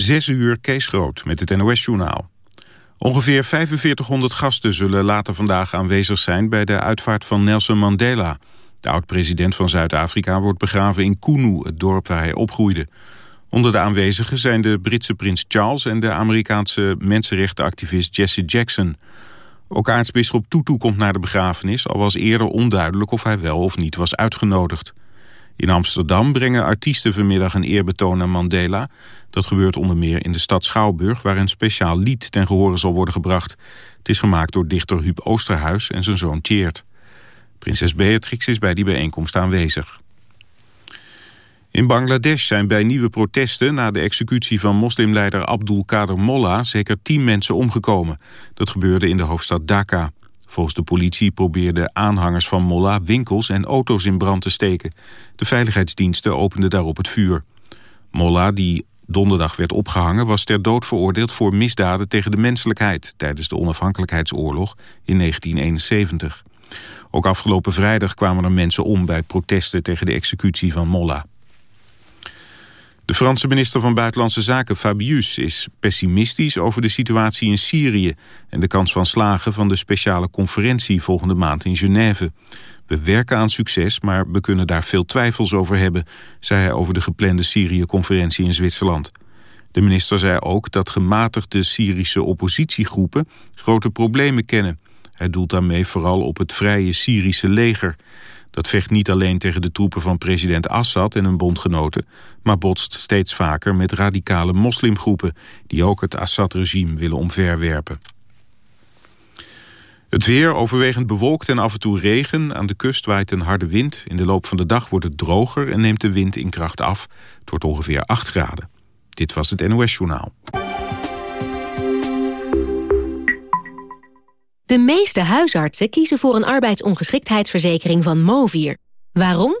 Zes uur Kees Groot met het NOS-journaal. Ongeveer 4500 gasten zullen later vandaag aanwezig zijn... bij de uitvaart van Nelson Mandela. De oud-president van Zuid-Afrika wordt begraven in Kunu... het dorp waar hij opgroeide. Onder de aanwezigen zijn de Britse prins Charles... en de Amerikaanse mensenrechtenactivist Jesse Jackson. Ook aartsbisschop Tutu komt naar de begrafenis... al was eerder onduidelijk of hij wel of niet was uitgenodigd. In Amsterdam brengen artiesten vanmiddag een eerbetoon aan Mandela. Dat gebeurt onder meer in de stad Schouwburg... waar een speciaal lied ten gehore zal worden gebracht. Het is gemaakt door dichter Huub Oosterhuis en zijn zoon Tjeerd. Prinses Beatrix is bij die bijeenkomst aanwezig. In Bangladesh zijn bij nieuwe protesten na de executie van moslimleider Abdul Kader Mollah zeker tien mensen omgekomen. Dat gebeurde in de hoofdstad Dhaka. Volgens de politie probeerden aanhangers van Mollah winkels en auto's in brand te steken. De veiligheidsdiensten openden daarop het vuur. Mollah, die donderdag werd opgehangen, was ter dood veroordeeld voor misdaden tegen de menselijkheid tijdens de onafhankelijkheidsoorlog in 1971. Ook afgelopen vrijdag kwamen er mensen om bij protesten tegen de executie van Mollah. De Franse minister van Buitenlandse Zaken Fabius is pessimistisch over de situatie in Syrië en de kans van slagen van de speciale conferentie volgende maand in Genève. We werken aan succes, maar we kunnen daar veel twijfels over hebben, zei hij over de geplande Syrië-conferentie in Zwitserland. De minister zei ook dat gematigde Syrische oppositiegroepen grote problemen kennen. Hij doelt daarmee vooral op het vrije Syrische leger. Dat vecht niet alleen tegen de troepen van president Assad en hun bondgenoten... maar botst steeds vaker met radicale moslimgroepen... die ook het Assad-regime willen omverwerpen. Het weer overwegend bewolkt en af en toe regen. Aan de kust waait een harde wind. In de loop van de dag wordt het droger en neemt de wind in kracht af. Het wordt ongeveer 8 graden. Dit was het NOS Journaal. De meeste huisartsen kiezen voor een arbeidsongeschiktheidsverzekering van Movier. Waarom?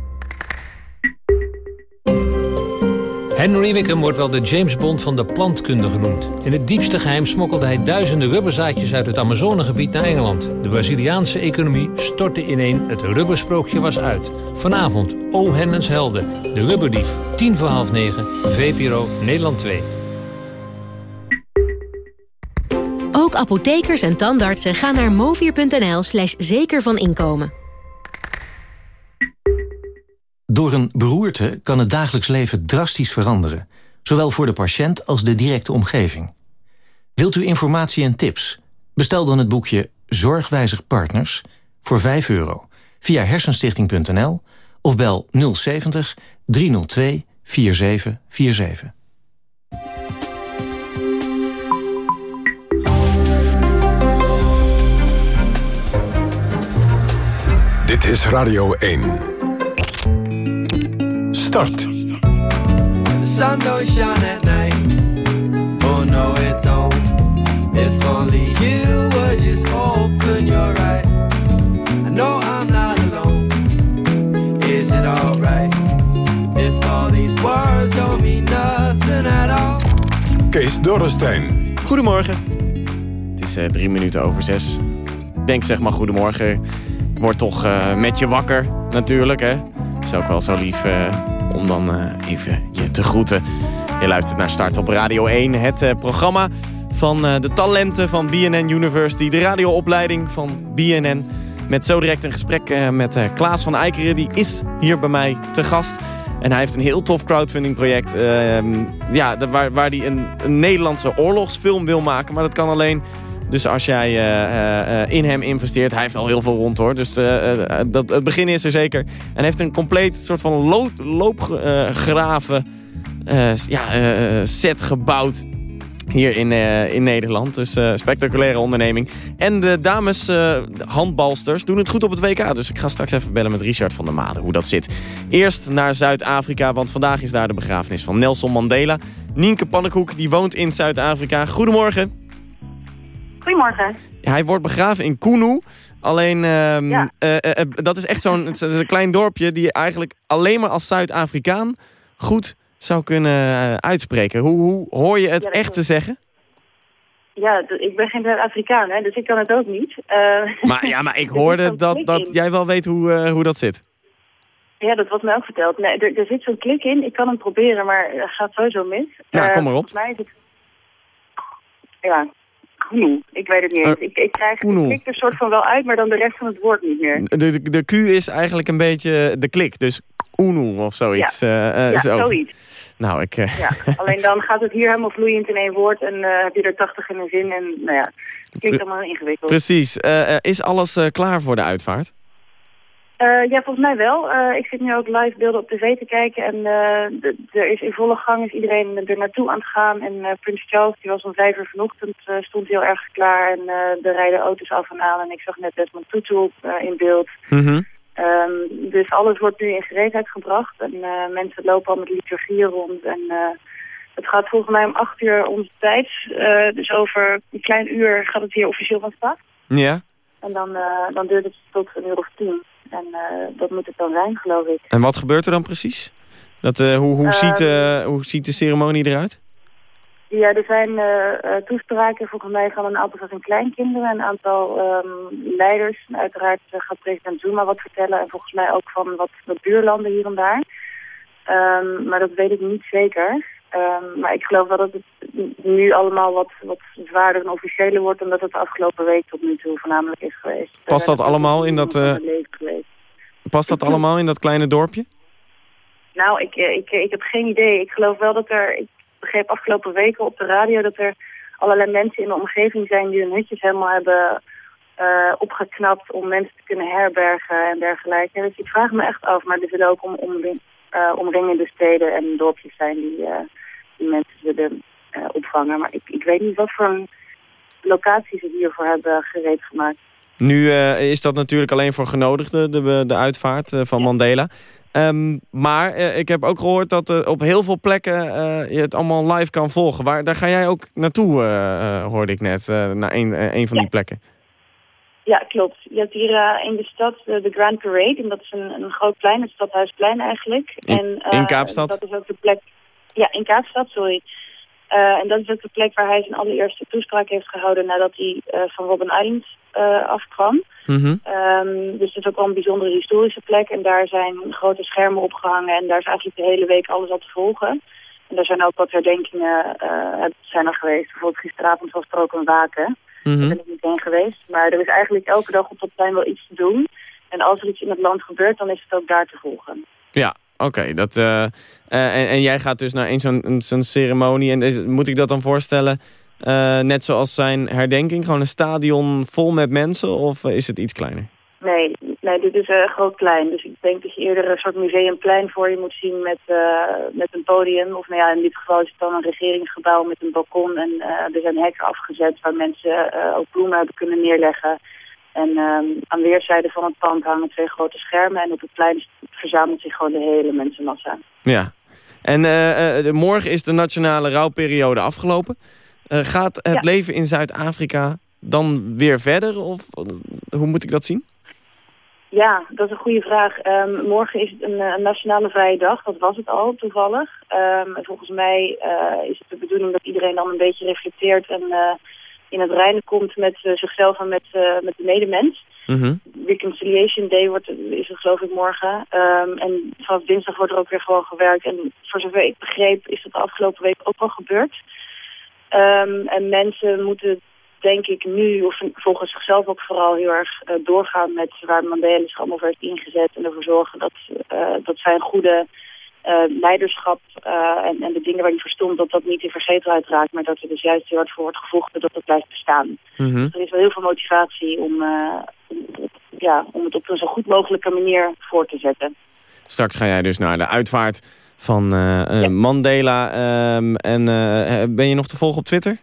Henry Wickham wordt wel de James Bond van de plantkunde genoemd. In het diepste geheim smokkelde hij duizenden rubberzaadjes uit het Amazonegebied naar Engeland. De Braziliaanse economie stortte ineen, het rubbersprookje was uit. Vanavond, O Hennens Helden, de rubberdief. 10 voor half negen, VPRO, Nederland 2. Ook apothekers en tandartsen gaan naar movier.nl slash zeker van inkomen. Door een beroerte kan het dagelijks leven drastisch veranderen. Zowel voor de patiënt als de directe omgeving. Wilt u informatie en tips? Bestel dan het boekje Zorgwijzig Partners voor 5 euro via hersenstichting.nl of bel 070 302 4747. Dit is Radio 1. Start. The sun don't shine at night. Oh no, it don't. If only you would just open your eyes. I know I'm not alone. Is it alright? If all these words don't mean nothing at all. Kees Dorrestein. Goedemorgen. Het is eh, drie minuten over zes. Ik denk zeg maar goedemorgen. Ik word toch eh, met je wakker, natuurlijk. Hè? Is ook wel zo lief eh, om dan eh, even je te groeten. Je luistert naar Start op Radio 1, het eh, programma van eh, de talenten van BNN University. De radioopleiding van BNN. Met zo direct een gesprek met Klaas van Eikeren. Die is hier bij mij te gast. En hij heeft een heel tof crowdfunding project. ehm, ja, waar, waar hij een, een Nederlandse oorlogsfilm wil maken. Maar dat kan alleen dus als jij eh, eh, eh, in hem investeert, hij heeft al heel veel rond hoor. Dus dat, het begin is er zeker. En heeft een compleet soort van lo loopgraven ja, set gebouwd. Hier in, in Nederland. Dus eh, spectaculaire onderneming. En de dames handbalsters doen het goed op het WK. Dus ik ga straks even bellen met Richard van der Made hoe dat zit. Eerst naar Zuid-Afrika, want vandaag is daar de begrafenis van Nelson Mandela. Nienke Pannenkoek, die woont in Zuid-Afrika. Goedemorgen. Goedemorgen. Hij wordt begraven in Kunu. Alleen, ehm, Ja. eh, eh, eh, dat is echt zo'n klein dorpje... die je eigenlijk alleen maar als Zuid-Afrikaan goed zou kunnen uitspreken. Hoe, hoe hoor je het Ja, echt te zeggen? Ja, ik ben geen Zuid-Afrikaan, hè, dus ik kan het ook niet. Maar, ja, maar ik hoorde dat, dat jij wel weet hoe, hoe dat zit. Ja, dat wordt mij ook verteld. Nee, er, er zit zo'n klik in. Ik kan hem proberen, maar het gaat sowieso mis. Eh, kom maar op. Volgens mij is het... Ja, Koenoe. Ik weet het niet eens. Eh, ik, ik krijg Koenoe. het klikt er soort van wel uit, maar dan de rest van het woord niet meer. De, de, de Q is eigenlijk een beetje de klik. Dus Oenu of zoiets. eh, eh, ja, zo. zoiets. Nou, ik... Ja. Alleen dan gaat het hier helemaal vloeiend in één woord en heb je er tachtig in een zin. En nou ja, het klinkt allemaal ingewikkeld. precies. Is alles klaar voor de uitvaart? Eh, ja, volgens mij wel. Eh, ik zit nu ook live beelden op tv te kijken. En eh, er is in volle gang is iedereen er naartoe aan het gaan. En Prins Charles, die was om vijf uur vanochtend, stond heel erg klaar. En er rijden auto's af en aan. En ik zag net Desmond Tutu op, in beeld. Mhm. Ehm, dus alles wordt nu in gereedheid gebracht. En mensen lopen al met liturgieën rond. En het gaat volgens mij om acht uur onze tijd. Dus over een klein uur gaat het hier officieel van start. Ja. En dan, dan duurt het tot een uur of tien. En eh, dat moet het dan zijn, geloof ik. En wat gebeurt er dan precies? Dat, eh, hoe, hoe, Ehm. ziet, eh, hoe ziet de ceremonie eruit? Ja, er zijn toespraken volgens mij van een aantal van zijn kleinkinderen. Een aantal ehm, leiders. En uiteraard gaat president Zuma wat vertellen. En volgens mij ook van wat, wat buurlanden hier en daar. Ehm, maar dat weet ik niet zeker. Ehm, maar ik geloof wel dat het nu allemaal wat, wat zwaarder en officiëler wordt... dan dat het de afgelopen week tot nu toe voornamelijk is geweest. Past dat allemaal in dat, eh, geweest. Past dat allemaal in dat kleine dorpje? Nou, ik, eh, ik, ik heb geen idee. Ik geloof wel dat er... Ik begreep afgelopen weken op de radio dat er allerlei mensen in de omgeving zijn... die hun hutjes helemaal hebben eh, opgeknapt om mensen te kunnen herbergen en dergelijke. Dus ik vraag me echt af. Maar er zullen ook om, om, eh, omringende steden en dorpjes zijn die, eh, die mensen zullen eh, opvangen. Maar ik, ik weet niet wat voor een locatie ze hiervoor hebben gereed gemaakt. Nu eh, is dat natuurlijk alleen voor genodigden, de, de uitvaart eh, van Mandela. Ehm, maar ik heb ook gehoord dat op heel veel plekken je het allemaal live kan volgen. Waar, daar ga jij ook naartoe, hoorde ik net, naar een, een van die plekken. Ja, klopt. Je hebt hier in de stad de Grand Parade. En dat is een, een groot plein, het Stadhuisplein eigenlijk. In- en, in Kaapstad? Dat is ook de plek... Ja, in Kaapstad, sorry. Eh, en dat is ook de plek waar hij zijn allereerste toespraak heeft gehouden... nadat hij eh, van Robben Island eh, afkwam. Mhm. Ehm, dus het is ook wel een bijzondere historische plek. En daar zijn grote schermen opgehangen. En daar is eigenlijk de hele week alles al te volgen. En daar zijn ook wat herdenkingen zijn er geweest. Bijvoorbeeld gisteravond was er ook een waken. Daar Mhm. ben ik niet heen geweest. Maar er is eigenlijk elke dag op dat plein wel iets te doen. En als er iets in het land gebeurt, dan is het ook daar te volgen. Ja, oké. dat eh, eh, en, en jij gaat dus naar een zo'n zo'n ceremonie. En moet ik dat dan voorstellen, eh, net zoals zijn herdenking? Gewoon een stadion vol met mensen? Of is het iets kleiner? Nee, nee dit is een groot plein. Dus ik denk dat je eerder een soort museumplein voor je moet zien met, met een podium. Of nou ja, in dit geval is het dan een regeringsgebouw met een balkon. En er zijn hekken afgezet waar mensen ook bloemen hebben kunnen neerleggen. En ehm, aan weerszijden van het pand hangen twee grote schermen. En op het plein verzamelt zich gewoon de hele mensenmassa. Ja. En eh, eh, morgen is de nationale rouwperiode afgelopen. Eh, gaat het Ja. leven in Zuid-Afrika dan weer verder? Of hoe moet ik dat zien? Ja, dat is een goede vraag. Ehm, morgen is het een, een nationale vrije dag. Dat was het al, toevallig. Ehm, en volgens mij is het de bedoeling dat iedereen dan een beetje reflecteert... en in het reinen komt met eh, zichzelf en met, eh, met de medemens. Mhm. Reconciliation Day wordt, is er geloof ik morgen. Ehm, en vanaf dinsdag wordt er ook weer gewoon gewerkt. En voor zover ik begreep is dat de afgelopen week ook al gebeurd. Ehm, en mensen moeten denk ik nu, of volgens zichzelf ook vooral heel erg eh, doorgaan met waar Mandela zich allemaal voor heeft ingezet. En ervoor zorgen dat, eh, dat zijn goede eh, leiderschap eh, en, en de dingen waar hij voor stond, dat dat niet in vergetelheid raakt. Maar dat er dus juist heel hard voor wordt gevochten dat dat blijft bestaan. Mhm. Er is wel heel veel motivatie om, eh, om, ja, om het op een zo goed mogelijke manier voor te zetten. Straks ga jij dus naar de uitvaart van Ja. Mandela. ehm, en ben je nog te volgen op Twitter?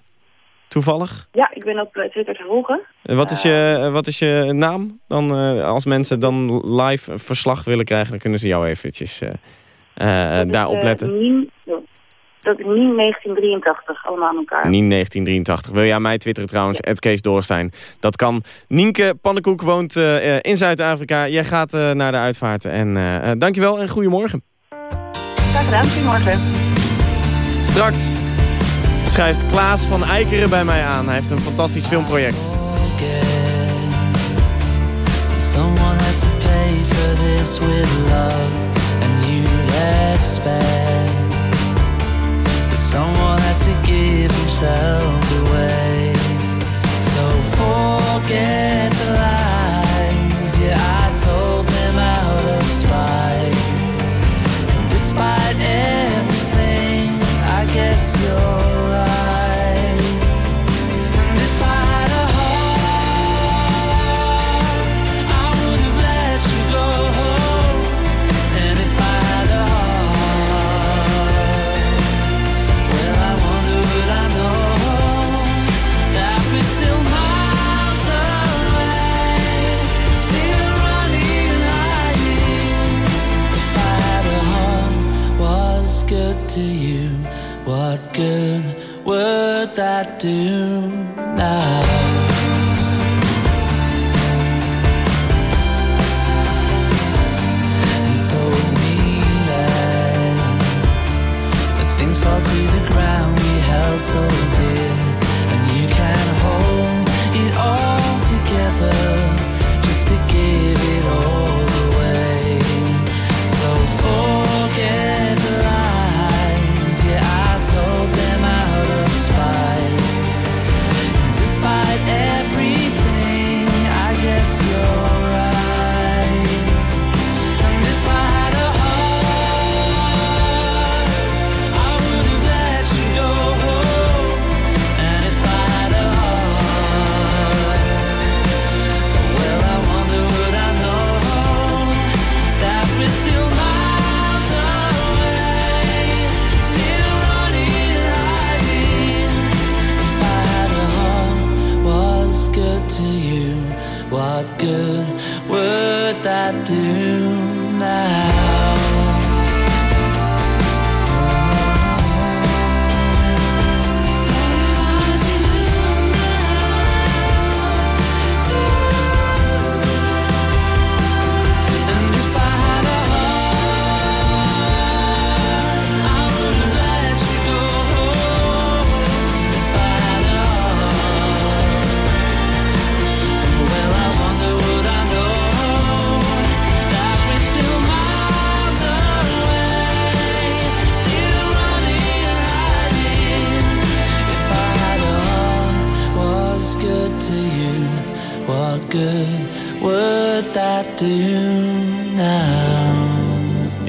Toevallig? Ja, ik ben op Twitter te volgen. Wat is je, wat is je naam? Dan, als mensen dan live verslag willen krijgen, dan kunnen ze jou eventjes eh, daarop eh, letten. Nien- Dat is niet 1983, allemaal aan elkaar. Nien 1983. Wil jij mij twitteren trouwens, Ed Kees Doorstein. Dat kan. Nienke Pannenkoek woont eh, in Zuid-Afrika. Jij gaat uh, naar de uitvaart. En uh, dankjewel en goedemorgen. Graag gedaan, goedemorgen. Straks schrijft Klaas van Eikeren bij mij aan. Hij heeft een fantastisch filmproject. Someone had to pay for this with love expect Someone had to give themselves away. So forget the lies. Yeah, I told them out of spite. And despite everything, I guess you're I do now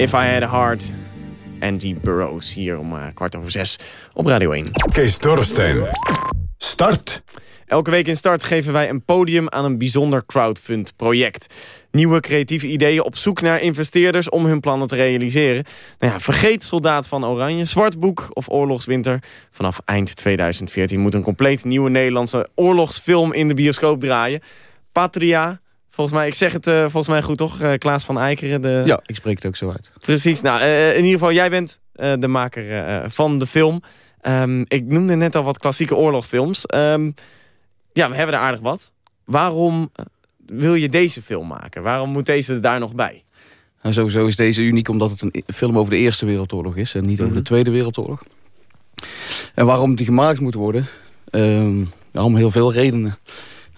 If I Had a Heart, Angie Burroughs, hier om uh, kwart over zes op Radio 1. Kees Dorrestein. Start. Elke week in Start geven wij een podium aan een bijzonder crowdfund project. Nieuwe creatieve ideeën op zoek naar investeerders om hun plannen te realiseren. Nou ja, vergeet Soldaat van Oranje, Zwartboek of Oorlogswinter. Vanaf eind 2014 moet een compleet nieuwe Nederlandse oorlogsfilm in de bioscoop draaien. Patria, volgens mij, ik zeg het uh, volgens mij goed toch? Uh, Klaas van Eikeren. De... Ja, ik spreek het ook zo uit. Precies, nou uh, in ieder geval jij bent de maker van de film. Um, ik noemde net al wat klassieke oorlogfilms. Um, ja, we hebben er aardig wat. Waarom wil je deze film maken? Waarom moet deze er daar nog bij? Nou, sowieso is deze uniek omdat het een film over de Eerste Wereldoorlog is... en niet mm -hmm. over de Tweede Wereldoorlog. En waarom die gemaakt moet worden? Um, om heel veel redenen.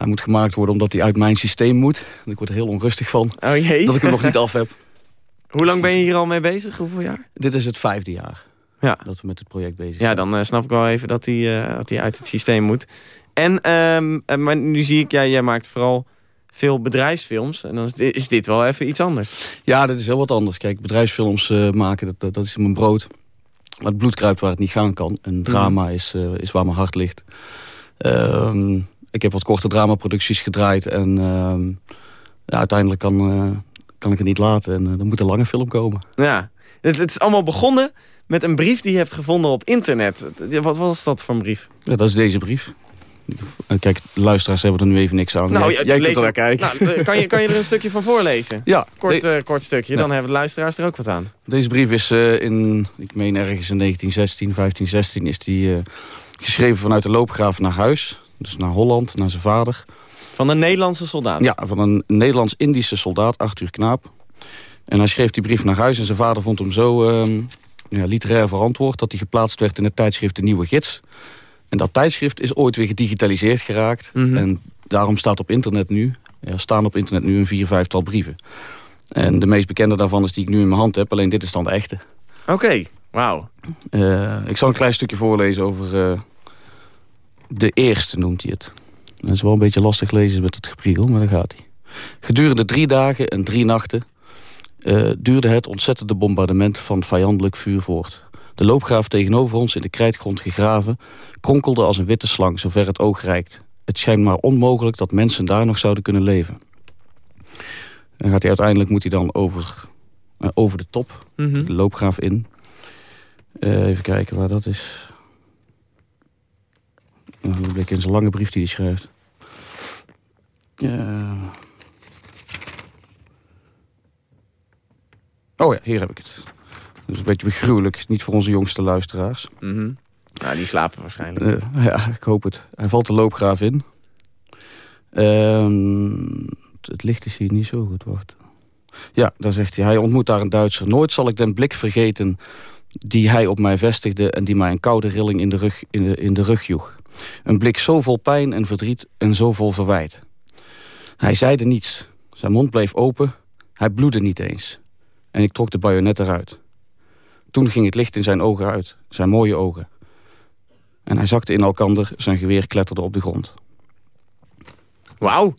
Hij moet gemaakt worden omdat hij uit mijn systeem moet. Ik word er heel onrustig van. Oh jee. Dat ik hem nog niet af heb. Hoe lang ben je hier al mee bezig? Hoeveel jaar? Dit is het vijfde jaar ja. dat we met het project bezig zijn. Ja, dan uh, snap ik wel even dat hij, uh, dat hij uit het systeem moet. En um, maar nu zie ik, ja, jij maakt vooral veel bedrijfsfilms. En dan is dit, is dit wel even iets anders. Ja, dat is heel wat anders. Kijk, bedrijfsfilms uh, maken, dat, dat, dat is mijn brood. Maar het bloed kruipt waar het niet gaan kan. En drama mm. is, is waar mijn hart ligt. Um, ik heb wat korte dramaproducties gedraaid. En uh, ja, uiteindelijk kan, uh, kan ik het niet laten. En uh, er moet een lange film komen. Ja, het, het, is allemaal begonnen met een brief die je hebt gevonden op internet. Wat was dat voor een brief? Ja, dat is deze brief. Eh, Kijk, luisteraars hebben er nu even niks aan. Nou, jij jij kunt er naar kijken. Nou, kan, je, kan je er een stukje van voorlezen? Ja, Kort, eh, kort stukje, dan hebben de luisteraars er ook wat aan. Deze brief is eh, in, ik meen ergens in 1916, 1516... is die eh, geschreven vanuit de loopgraaf naar huis. Dus naar Holland, naar zijn vader. Van een Nederlandse soldaat? Ja, van een Nederlands-Indische soldaat, Arthur Knaap. En hij schreef die brief naar huis en zijn vader vond hem zo ehm, ja, literair verantwoord... dat hij geplaatst werd in het tijdschrift De Nieuwe Gids. En dat tijdschrift is ooit weer gedigitaliseerd geraakt. Mhm. En daarom staat op internet nu, ja, staan op internet nu een vier, vijftal brieven. En de meest bekende daarvan is die ik nu in mijn hand heb. Alleen dit is dan de echte. Oké, wauw. Eh, ik zal een klein stukje voorlezen over... eh, de eerste noemt hij het. Dat is wel een beetje lastig lezen met het gepriegel, maar daar gaat hij. Gedurende drie dagen en drie nachten... eh, duurde het ontzettende bombardement van vijandelijk vuur voort. De loopgraaf tegenover ons in de krijtgrond gegraven... kronkelde als een witte slang, zover het oog reikt. Het schijnt maar onmogelijk dat mensen daar nog zouden kunnen leven. Dan gaat hij uiteindelijk moet hij dan over, eh, over de top, Mhm. de loopgraaf in. Eh, even kijken waar dat is. Nou, een blik in zijn lange brief die hij schrijft. Ja. Oh ja, hier heb ik het. Dat is een beetje begruwelijk. Niet voor onze jongste luisteraars. Mhm. Nou, die slapen waarschijnlijk. Eh, ja, ik hoop het. Hij valt de loopgraaf in. Ehm, het- het licht is hier niet zo goed, wacht. Ja, daar zegt hij. Hij ontmoet daar een Duitser. Nooit zal ik den blik vergeten die hij op mij vestigde... en die mij een koude rilling in de rug, in de, in de rug joeg. Een blik zo vol pijn en verdriet en zo vol verwijt. Hij zeide niets. Zijn mond bleef open. Hij bloedde niet eens. En ik trok de bajonet eruit. Toen ging het licht in zijn ogen uit. Zijn mooie ogen. En hij zakte in elkander, zijn geweer kletterde op de grond. Wauw.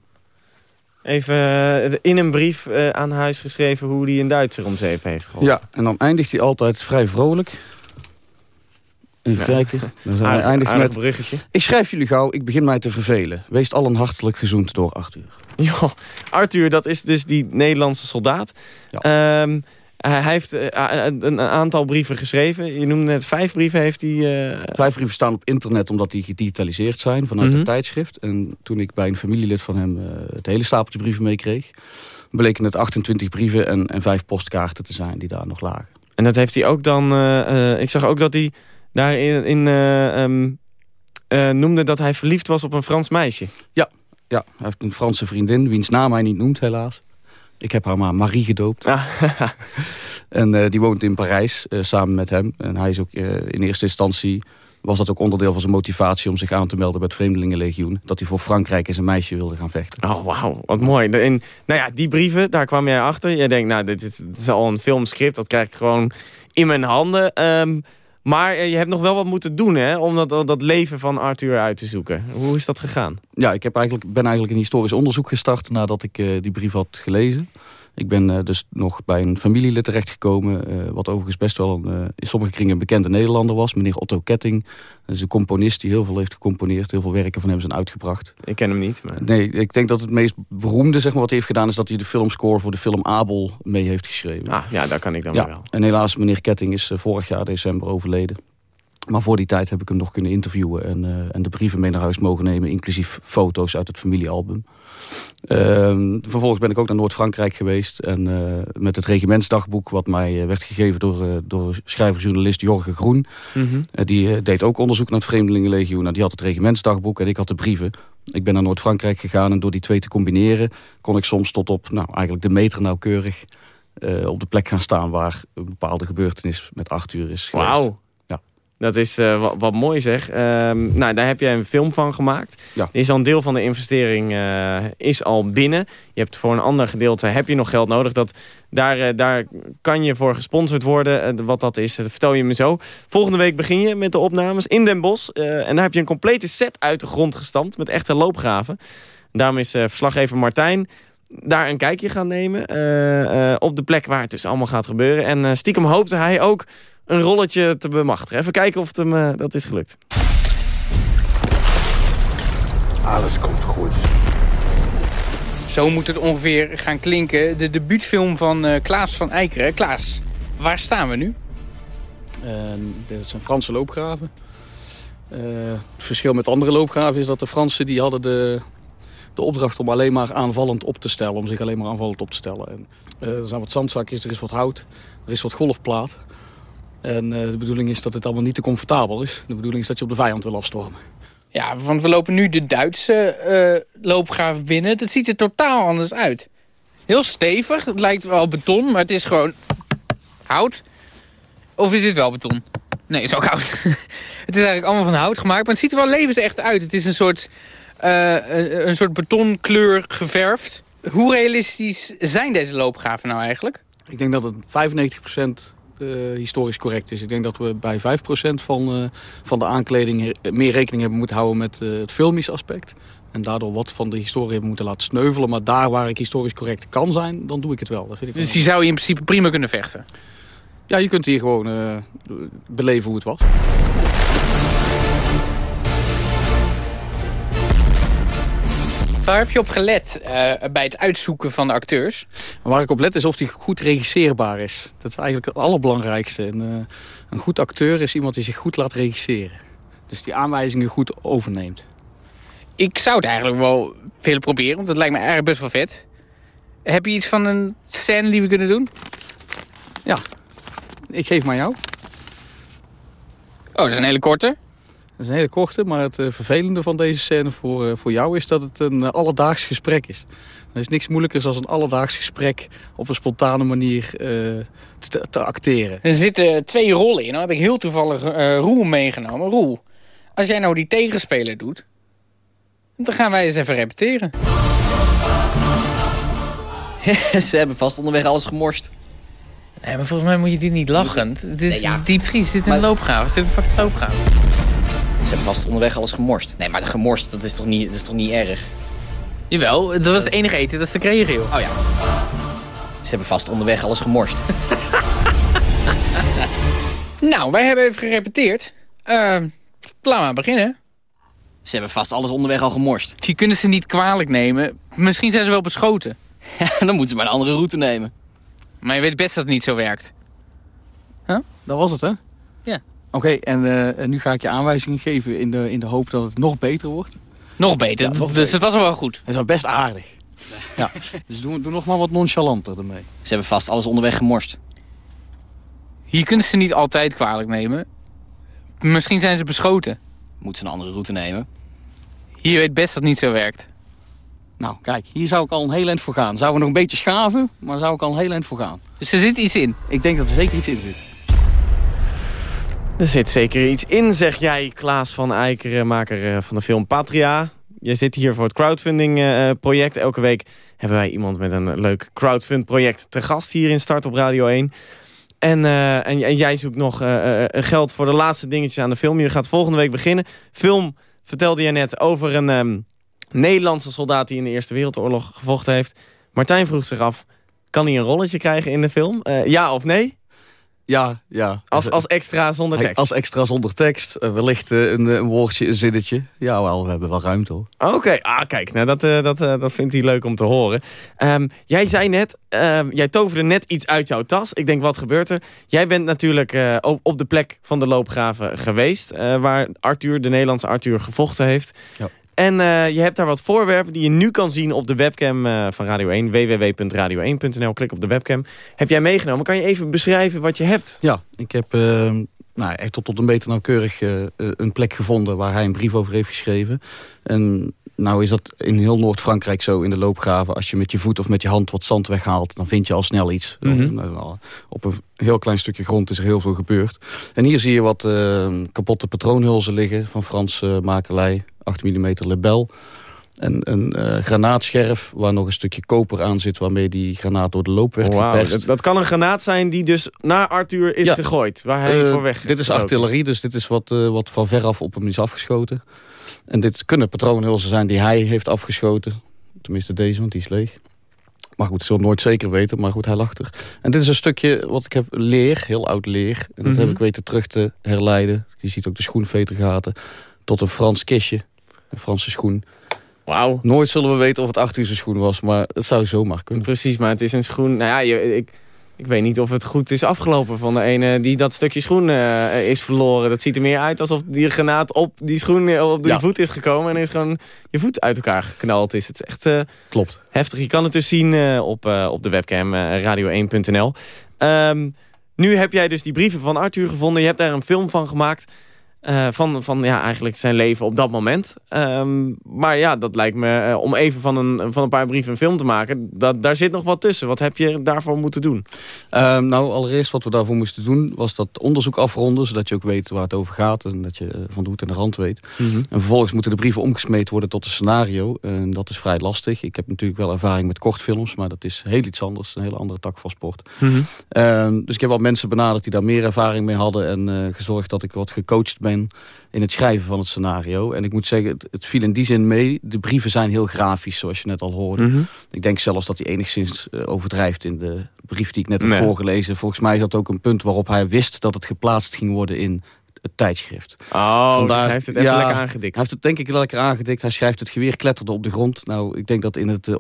Even eh, in een brief eh, aan huis geschreven hoe hij een Duitser om zeep heeft geholpen. Ja, en dan eindigt hij altijd vrij vrolijk. Even Ja. kijken. Dan zijn met... bruggetje. Ik schrijf jullie gauw, ik begin mij te vervelen. Wees allen hartelijk gezoend door Arthur. Jo, Arthur, dat is dus die Nederlandse soldaat. Ehm, hij hij heeft eh, een, aantal brieven geschreven. Je noemde net vijf brieven heeft hij... eh, Vijf brieven staan op internet omdat die gedigitaliseerd zijn vanuit Mhm. het tijdschrift. En toen ik bij een familielid van hem eh, het hele stapeltje brieven meekreeg... bleken het 28 brieven en, en vijf postkaarten te zijn die daar nog lagen. En dat heeft hij ook dan... ik zag ook dat hij daarin in, eh, noemde dat hij verliefd was op een Frans meisje. Ja, ja, hij heeft een Franse vriendin, wiens naam hij niet noemt helaas. Ik heb haar maar Marie gedoopt. en eh, die woont in Parijs samen met hem. En hij is ook in eerste instantie... was dat ook onderdeel van zijn motivatie om zich aan te melden bij het Vreemdelingenlegioen. Dat hij voor Frankrijk en zijn meisje wilde gaan vechten. Oh, wauw. Wat mooi. En, nou ja, die brieven, daar kwam jij achter. Jij denkt, nou, dit is, dit is al een filmscript. Dat krijg ik gewoon in mijn handen. Ehm, maar eh, je hebt nog wel wat moeten doen, hè? Om dat, dat leven van Arthur uit te zoeken. Hoe is dat gegaan? Ja, ik heb eigenlijk, ben eigenlijk een historisch onderzoek gestart nadat ik eh, die brief had gelezen. Ik ben eh, dus nog bij een familielid terechtgekomen... eh, wat overigens best wel een, eh, in sommige kringen een bekende Nederlander was. Meneer Otto Ketting. Dat is een componist die heel veel heeft gecomponeerd. Heel veel werken van hem zijn uitgebracht. Ik ken hem niet. Maar... Nee, ik denk dat het meest beroemde zeg maar, wat hij heeft gedaan... is dat hij de filmscore voor de film Abel mee heeft geschreven. Ah, ja, daar kan ik dan ja, wel. En helaas, meneer Ketting is vorig jaar december overleden. Maar voor die tijd heb ik hem nog kunnen interviewen... en, eh, en de brieven mee naar huis mogen nemen... inclusief foto's uit het familiealbum. Ehm, vervolgens ben ik ook naar Noord-Frankrijk geweest... en eh, met het regimentsdagboek... wat mij eh, werd gegeven door, door schrijver-journalist Jorge Groen. Mhm. Die deed ook onderzoek naar het Vreemdelingenlegioen. Nou, die had het regimentsdagboek en ik had de brieven. Ik ben naar Noord-Frankrijk gegaan en door die twee te combineren... kon ik soms tot op, nou, eigenlijk de meter nauwkeurig... op de plek gaan staan waar een bepaalde gebeurtenis met Arthur is geweest. Wauw. Dat is eh, wat, wat mooi zeg. Ehm, nou, daar heb jij een film van gemaakt. Ja. Is al een deel van de investering eh, is al binnen. Je hebt voor een ander gedeelte heb je nog geld nodig. Dat, daar, eh, daar kan je voor gesponsord worden. Wat dat is, dat vertel je me zo. Volgende week begin je met de opnames in Den Bosch. En daar heb je een complete set uit de grond gestampt. Met echte loopgraven. Daarom is verslaggever Martijn daar een kijkje gaan nemen. op de plek waar het dus allemaal gaat gebeuren. En stiekem hoopte hij ook een rolletje te bemachtigen. Even kijken of het hem eh, dat is gelukt. Alles komt goed. Zo moet het ongeveer gaan klinken. De debuutfilm van eh, Klaas van Eikeren. Klaas, waar staan we nu? En dit zijn Franse loopgraven. Uh, het verschil met andere loopgraven is dat de Fransen die hadden de, de opdracht om alleen maar aanvallend op te stellen. Om zich alleen maar aanvallend op te stellen. En, uh, er zijn wat zandzakjes, er is wat hout, er is wat golfplaat. En uh, de bedoeling is dat het allemaal niet te comfortabel is. De bedoeling is dat je op de vijand wil afstormen. Ja, want we lopen nu de Duitse uh, loopgraaf binnen. Het ziet er totaal anders uit. Heel stevig, het lijkt wel beton, maar het is gewoon hout. Of is dit wel beton? Nee, het is ook hout. het is eigenlijk allemaal van hout gemaakt, maar het ziet er wel levensecht uit. Het is een soort, uh, een, een soort betonkleur geverfd. Hoe realistisch zijn deze loopgraven nou eigenlijk? Ik denk dat het 95% uh, historisch correct is. Ik denk dat we bij 5% van, uh, van de aankleding meer rekening hebben moeten houden met uh, het filmisch aspect. En daardoor wat van de historie hebben moeten laten sneuvelen. Maar daar waar ik historisch correct kan zijn, dan doe ik het wel. Dat vind ik dus wel. die zou je in principe prima kunnen vechten? Ja, je kunt hier gewoon beleven hoe het was. Waar heb je op gelet uh, bij het uitzoeken van de acteurs? Waar ik op let is of die goed regisseerbaar is. Dat is eigenlijk het allerbelangrijkste. En, uh, een goed acteur is iemand die zich goed laat regisseren. Dus die aanwijzingen goed overneemt. Ik zou het eigenlijk wel willen proberen, want dat lijkt me eigenlijk best wel vet. Heb je iets van een scène die we kunnen doen? Ja, ik geef maar jou. Oh, dat is een hele korte. Dat is een hele korte, maar het uh, vervelende van deze scène voor, uh, voor jou is dat het een uh, alledaags gesprek is. Er is niks moeilijkers dan een alledaags gesprek op een spontane manier te, te, acteren. Er zitten twee rollen in. Dan heb ik heel toevallig Roel meegenomen. Roel, als jij nou die tegenspeler doet, dan gaan wij eens even repeteren. Ze hebben vast onderweg alles gemorst. Nee, maar volgens mij moet je dit niet lachen. Het is nee, ja. dit is een maar... loopgraaf. Het is een fucking loopgraaf. Ze hebben vast onderweg alles gemorst. Nee, maar de gemorst, dat is toch niet, dat is toch niet erg? Jawel, dat was het enige eten dat ze kregen, joh. Oh ja. Ze hebben vast onderweg alles gemorst. nou, wij hebben even gerepeteerd. Uh, laat maar beginnen. Ze hebben vast alles onderweg al gemorst. Die kunnen ze niet kwalijk nemen. Misschien zijn ze wel beschoten. Ja, dan moeten ze maar een andere route nemen. Maar je weet best dat het niet zo werkt. Huh? Dat was het, hè? Ja. Oké, okay, en uh, nu ga ik je aanwijzingen geven in de, in de hoop dat het nog beter wordt. Nog beter? Ja, nog dus beter. het was wel goed? Het was best aardig. ja. Dus doe, doe nog maar wat nonchalanter ermee. Ze hebben vast alles onderweg gemorst. Hier kunnen ze niet altijd kwalijk nemen. Misschien zijn ze beschoten. Moeten ze een andere route nemen. Hier weet best dat het niet zo werkt. Nou, kijk, hier zou ik al een heel eind voor gaan. Zouden we nog een beetje schaven, maar zou ik al een heel eind voor gaan. Dus er zit iets in? Ik denk dat er zeker iets in zit. Er zit zeker iets in, zeg jij, Klaas van Eikeren, maker eh, van de film Patria. Je zit hier voor het crowdfunding uh, project. Elke week hebben wij iemand met een leuk crowdfund project te gast hier in Start op Radio 1. En, en, jij zoekt nog geld voor de laatste dingetjes aan de film. Je gaat volgende week beginnen. Film vertelde je net over een... Um, Nederlandse soldaat die in de Eerste Wereldoorlog gevochten heeft. Martijn vroeg zich af, kan hij een rolletje krijgen in de film? Ja of nee? Ja, ja. Als, als extra zonder tekst? Als extra zonder tekst. Uh, wellicht uh, een, een, woordje, een zinnetje. Ja, wel, we hebben wel ruimte hoor. Oké, okay. ah, kijk, nou, dat, dat, dat vindt hij leuk om te horen. Um, jij zei net, um, jij toverde net iets uit jouw tas. Ik denk, wat gebeurt er? Jij bent natuurlijk op, op de plek van de loopgraven geweest. waar Arthur, de Nederlandse Arthur, gevochten heeft. Ja. En uh, je hebt daar wat voorwerpen die je nu kan zien op de webcam uh, van Radio 1. www.radio1.nl. Klik op de webcam. Heb jij meegenomen? Kan je even beschrijven wat je hebt? Ja, ik heb uh, nou, echt tot, tot een beter nauwkeurig een plek gevonden... waar hij een brief over heeft geschreven. En nou is dat in heel Noord-Frankrijk zo in de loopgraven. Als je met je voet of met je hand wat zand weghaalt... dan vind je al snel iets. Mhm. Mm -hmm. Op een heel klein stukje grond is er heel veel gebeurd. En hier zie je wat kapotte patroonhulzen liggen van Franse makelij. 8 mm lebel. En een uh, granaatscherf waar nog een stukje koper aan zit... waarmee die granaat door de loop werd wow, geperst. Dat, dat, kan een granaat zijn die dus naar Arthur is ja. gegooid. Waar hij uh, voor weg Dit is artillerie, dus dit is wat, uh, wat van veraf op hem is afgeschoten. En dit kunnen patroonhulzen zijn die hij heeft afgeschoten. Tenminste deze, want die is leeg. Maar goed, ik zal nooit zeker weten, maar goed, hij lag er. En dit is een stukje wat ik heb leer, heel oud leer. En dat Mhm. mm -hmm. heb ik weten terug te herleiden. Je ziet ook de schoenvetergaten. Tot een Frans kistje. Een Franse schoen. Wauw. Nooit zullen we weten of het Arthur zijn schoen was, maar het zou zomaar kunnen. Precies, maar het is een schoen... Nou ja, je, ik, Ik weet niet of het goed is afgelopen van de ene die dat stukje schoen eh, is verloren. Dat ziet er meer uit alsof die granaat op die schoen eh, op die Ja. voet is gekomen. En is gewoon je voet uit elkaar geknald. Is. Het is echt eh, Klopt. heftig. Je kan het dus zien op, op de webcam eh, radio1.nl. Ehm, nu heb jij dus die brieven van Arthur gevonden. Je hebt daar een film van gemaakt. Eh, van, van ja, eigenlijk zijn leven op dat moment. Ehm, maar ja, dat lijkt me, eh, om even van een, van een paar brieven een film te maken... Dat, daar zit nog wat tussen. Wat heb je daarvoor moeten doen? Ehm, nou, allereerst wat we daarvoor moesten doen... was dat onderzoek afronden, zodat je ook weet waar het over gaat... en dat je eh, van de hoed en de rand weet. Mhm. En vervolgens moeten de brieven omgesmeed worden tot een scenario. En dat is vrij lastig. Ik heb natuurlijk wel ervaring met kortfilms... maar dat is heel iets anders, een hele andere tak van sport. Mhm. Ehm, dus ik heb wel mensen benaderd die daar meer ervaring mee hadden... en gezorgd dat ik wat gecoacht ben in het schrijven van het scenario. En ik moet zeggen, het, het viel in die zin mee. De brieven zijn heel grafisch, zoals je net al hoorde. Mhm. Ik denk zelfs dat hij enigszins eh, overdrijft in de brief die ik net heb Nee. voorgelezen. Volgens mij is dat ook een punt waarop hij wist dat het geplaatst ging worden in het tijdschrift. Oh, dus hij heeft het even ja, lekker aangedikt. Hij heeft het denk ik lekker aangedikt. Hij schrijft het geweer kletterde op de grond. Nou, ik denk dat in het uh,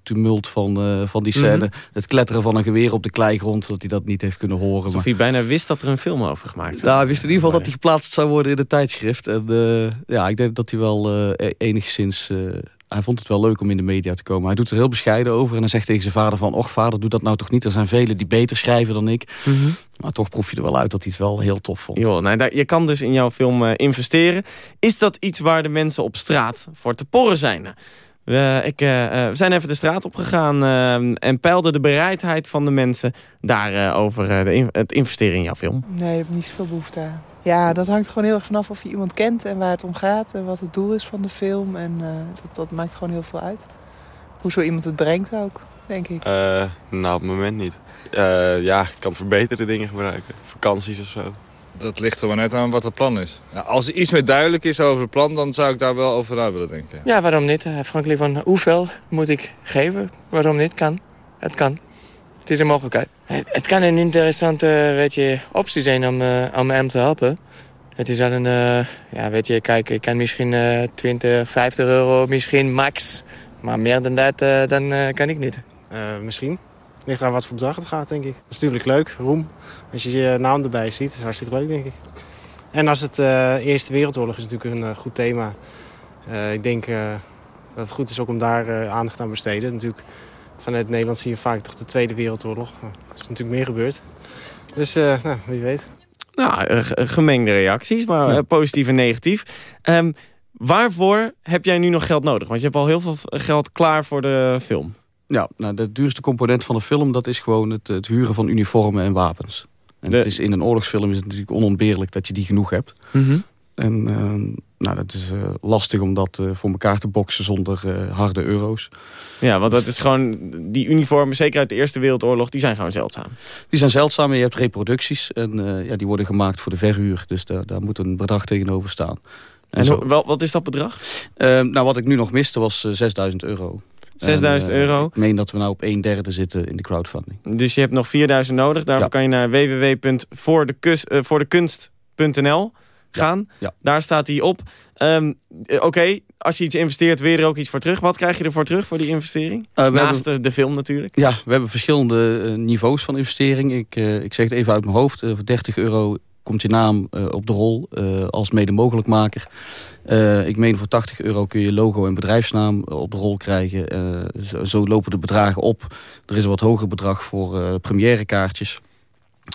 oorlogstumult van, uh, van die scène... Mhm. het kletteren van een geweer op de kleigrond... dat hij dat niet heeft kunnen horen. Alsof hij bijna wist dat er een film over gemaakt zou Nou, hij wist in ieder geval dat hij geplaatst zou worden in het tijdschrift. En uh, ja, ik denk dat hij wel uh, enigszins... Uh, hij vond het wel leuk om in de media te komen. Hij doet er heel bescheiden over. En hij zegt tegen zijn vader van... Och, vader, doe dat nou toch niet. Er zijn velen die beter schrijven dan ik. Mm -hmm. Maar toch proef je er wel uit dat hij het wel heel tof vond. Jo, nou, je kan dus in jouw film investeren. Is dat iets waar de mensen op straat voor te porren zijn? We, ik, uh, we zijn even de straat opgegaan uh, en peilden de bereidheid van de mensen daar over de in, het investeren in jouw film. Nee, ik heb niet zoveel behoefte aan. Ja, dat hangt gewoon heel erg vanaf of je iemand kent en waar het om gaat en wat het doel is van de film. En uh, dat, dat, maakt gewoon heel veel uit. Hoe zo iemand het brengt ook, denk ik. Uh, nou, op het moment niet. Uh, ja, ik kan verbeterde dingen gebruiken. Vakanties of zo. Dat ligt er maar net aan wat het plan is. Nou, als er iets meer duidelijk is over het plan, dan zou ik daar wel over na willen denken. Ja, waarom niet? Afhankelijk van hoeveel moet ik geven. Waarom niet? Kan. Het kan. Het is een mogelijkheid. Het, het kan een interessante weet je, optie zijn om, uh, om hem te helpen. Het is al een, uh, ja, weet je, kijk, ik kan misschien uh, 20, 50 euro, misschien max. Maar meer dan dat, uh, dan kan ik niet. misschien. Ligt aan wat voor bedrag het gaat, denk ik. Dat is natuurlijk leuk, roem. Als je je naam erbij ziet, is hartstikke leuk, denk ik. En als het uh, Eerste Wereldoorlog is natuurlijk een uh, goed thema. Uh, ik denk dat het goed is ook om daar aandacht aan te besteden. Natuurlijk, vanuit Nederland zie je vaak toch de Tweede Wereldoorlog. Nou, dat is natuurlijk meer gebeurd. Dus, nou, wie weet. Nou, gemengde reacties, maar ja. positief en negatief. Um, waarvoor heb jij nu nog geld nodig? Want je hebt al heel veel geld klaar voor de film. Ja, nou, de duurste component van de film... dat is gewoon het, het huren van uniformen en wapens. En de... het is, in een oorlogsfilm is het natuurlijk onontbeerlijk dat je die genoeg hebt. Mm -hmm. En uh, nou, dat is uh, lastig om dat uh, voor elkaar te boksen zonder eh, harde euro's. Ja, want dat is gewoon... Die uniformen, zeker uit de Eerste Wereldoorlog, die zijn gewoon zeldzaam. Die zijn zeldzaam en je hebt reproducties. En eh, ja, die worden gemaakt voor de verhuur. Dus daar, daar moet een bedrag tegenover staan. En, en zo... wel, wat is dat bedrag? nou, wat ik nu nog miste was 6000 euro. 6000 en, uh, euro. Ik meen dat we nou op een derde zitten in de crowdfunding. Dus je hebt nog 4000 nodig. Daarvoor ja. kan je naar www.voordekust.nl gaan. Ja. Ja. Daar staat hij op. Um, Oké, okay, als je iets investeert, je er ook iets voor terug. Wat krijg je ervoor terug voor die investering? Uh, Naast hebben, de film natuurlijk. Ja, we hebben verschillende uh, niveaus van investering. Ik, uh, ik zeg het even uit mijn hoofd. voor 30 euro komt je naam op de rol als mede mogelijkmaker. ik meen voor 80 euro kun je logo en bedrijfsnaam op de rol krijgen. Zo, zo, lopen de bedragen op. Er is een wat hoger bedrag voor premièrekaartjes.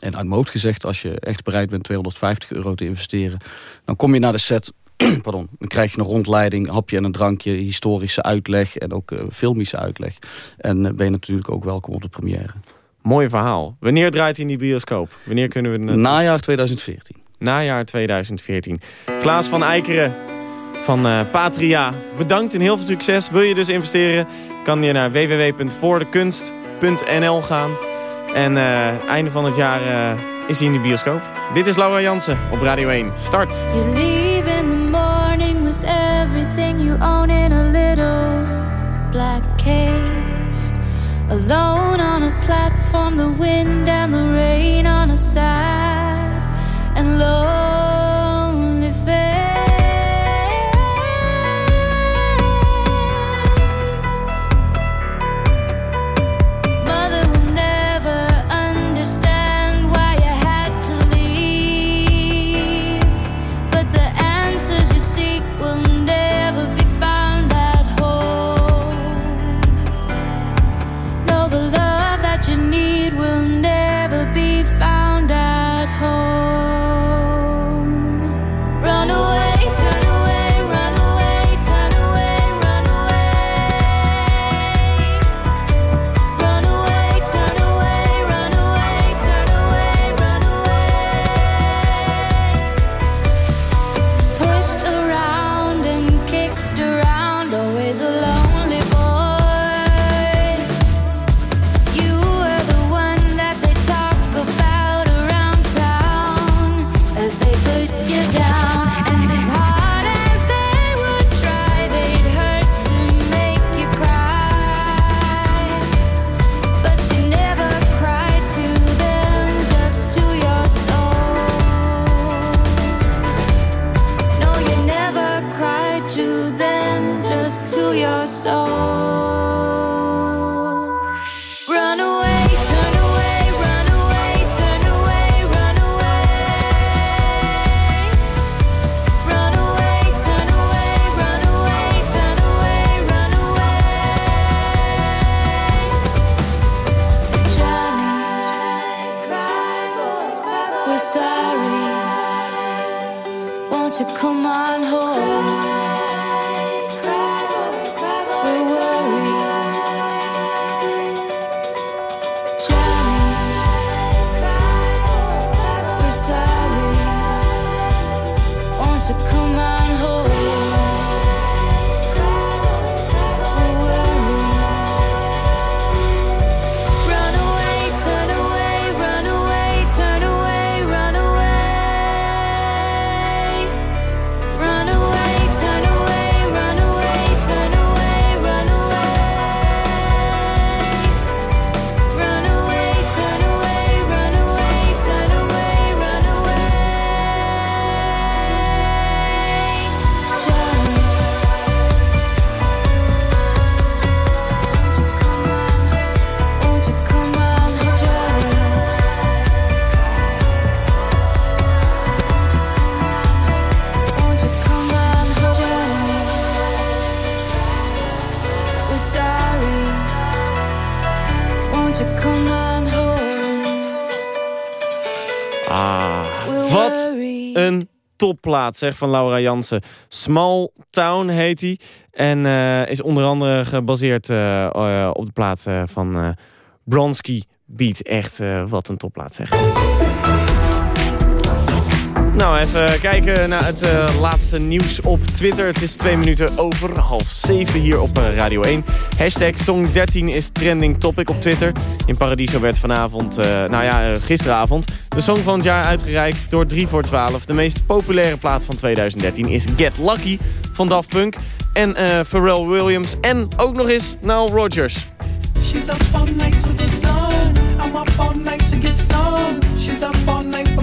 En uit mijn gezegd, als je echt bereid bent 250 euro te investeren... dan kom je naar de set, pardon, dan krijg je een rondleiding, hapje en een drankje... historische uitleg en ook filmische uitleg. En ben je natuurlijk ook welkom op de première. Mooi verhaal. Wanneer draait hij in die bioscoop? Wanneer kunnen we... Het... Najaar 2014. Najaar 2014. Klaas van Eikeren van uh, Patria. Bedankt en heel veel succes. Wil je dus investeren, kan je naar www.voordekunst.nl gaan... En uh, einde van het jaar uh, is hij in de bioscoop. Dit is Laura Jansen op Radio 1. Start. You leave in the morning with everything you own in a little black case. Alone platform, the wind and the rain on a sad and lonely topplaat zeg van Laura Jansen. Small Town heet hij. En eh, is onder andere gebaseerd eh, eh, op de plaat van Bronski Beat. Echt, wat een topplaat zeg. Nou, even kijken naar het eh, laatste nieuws op Twitter. Het is twee minuten over half zeven hier op eh, Radio 1. Hashtag Song 13 is trending topic op Twitter. In Paradiso werd vanavond, eh, nou ja, gisteravond... de song van het jaar uitgereikt door 3 voor 12. De meest populaire plaat van 2013 is Get Lucky van Daft Punk. En Pharrell Williams en ook nog eens Nile Rodgers. She's up all night to the sun. I'm up all night to get some. She's up all night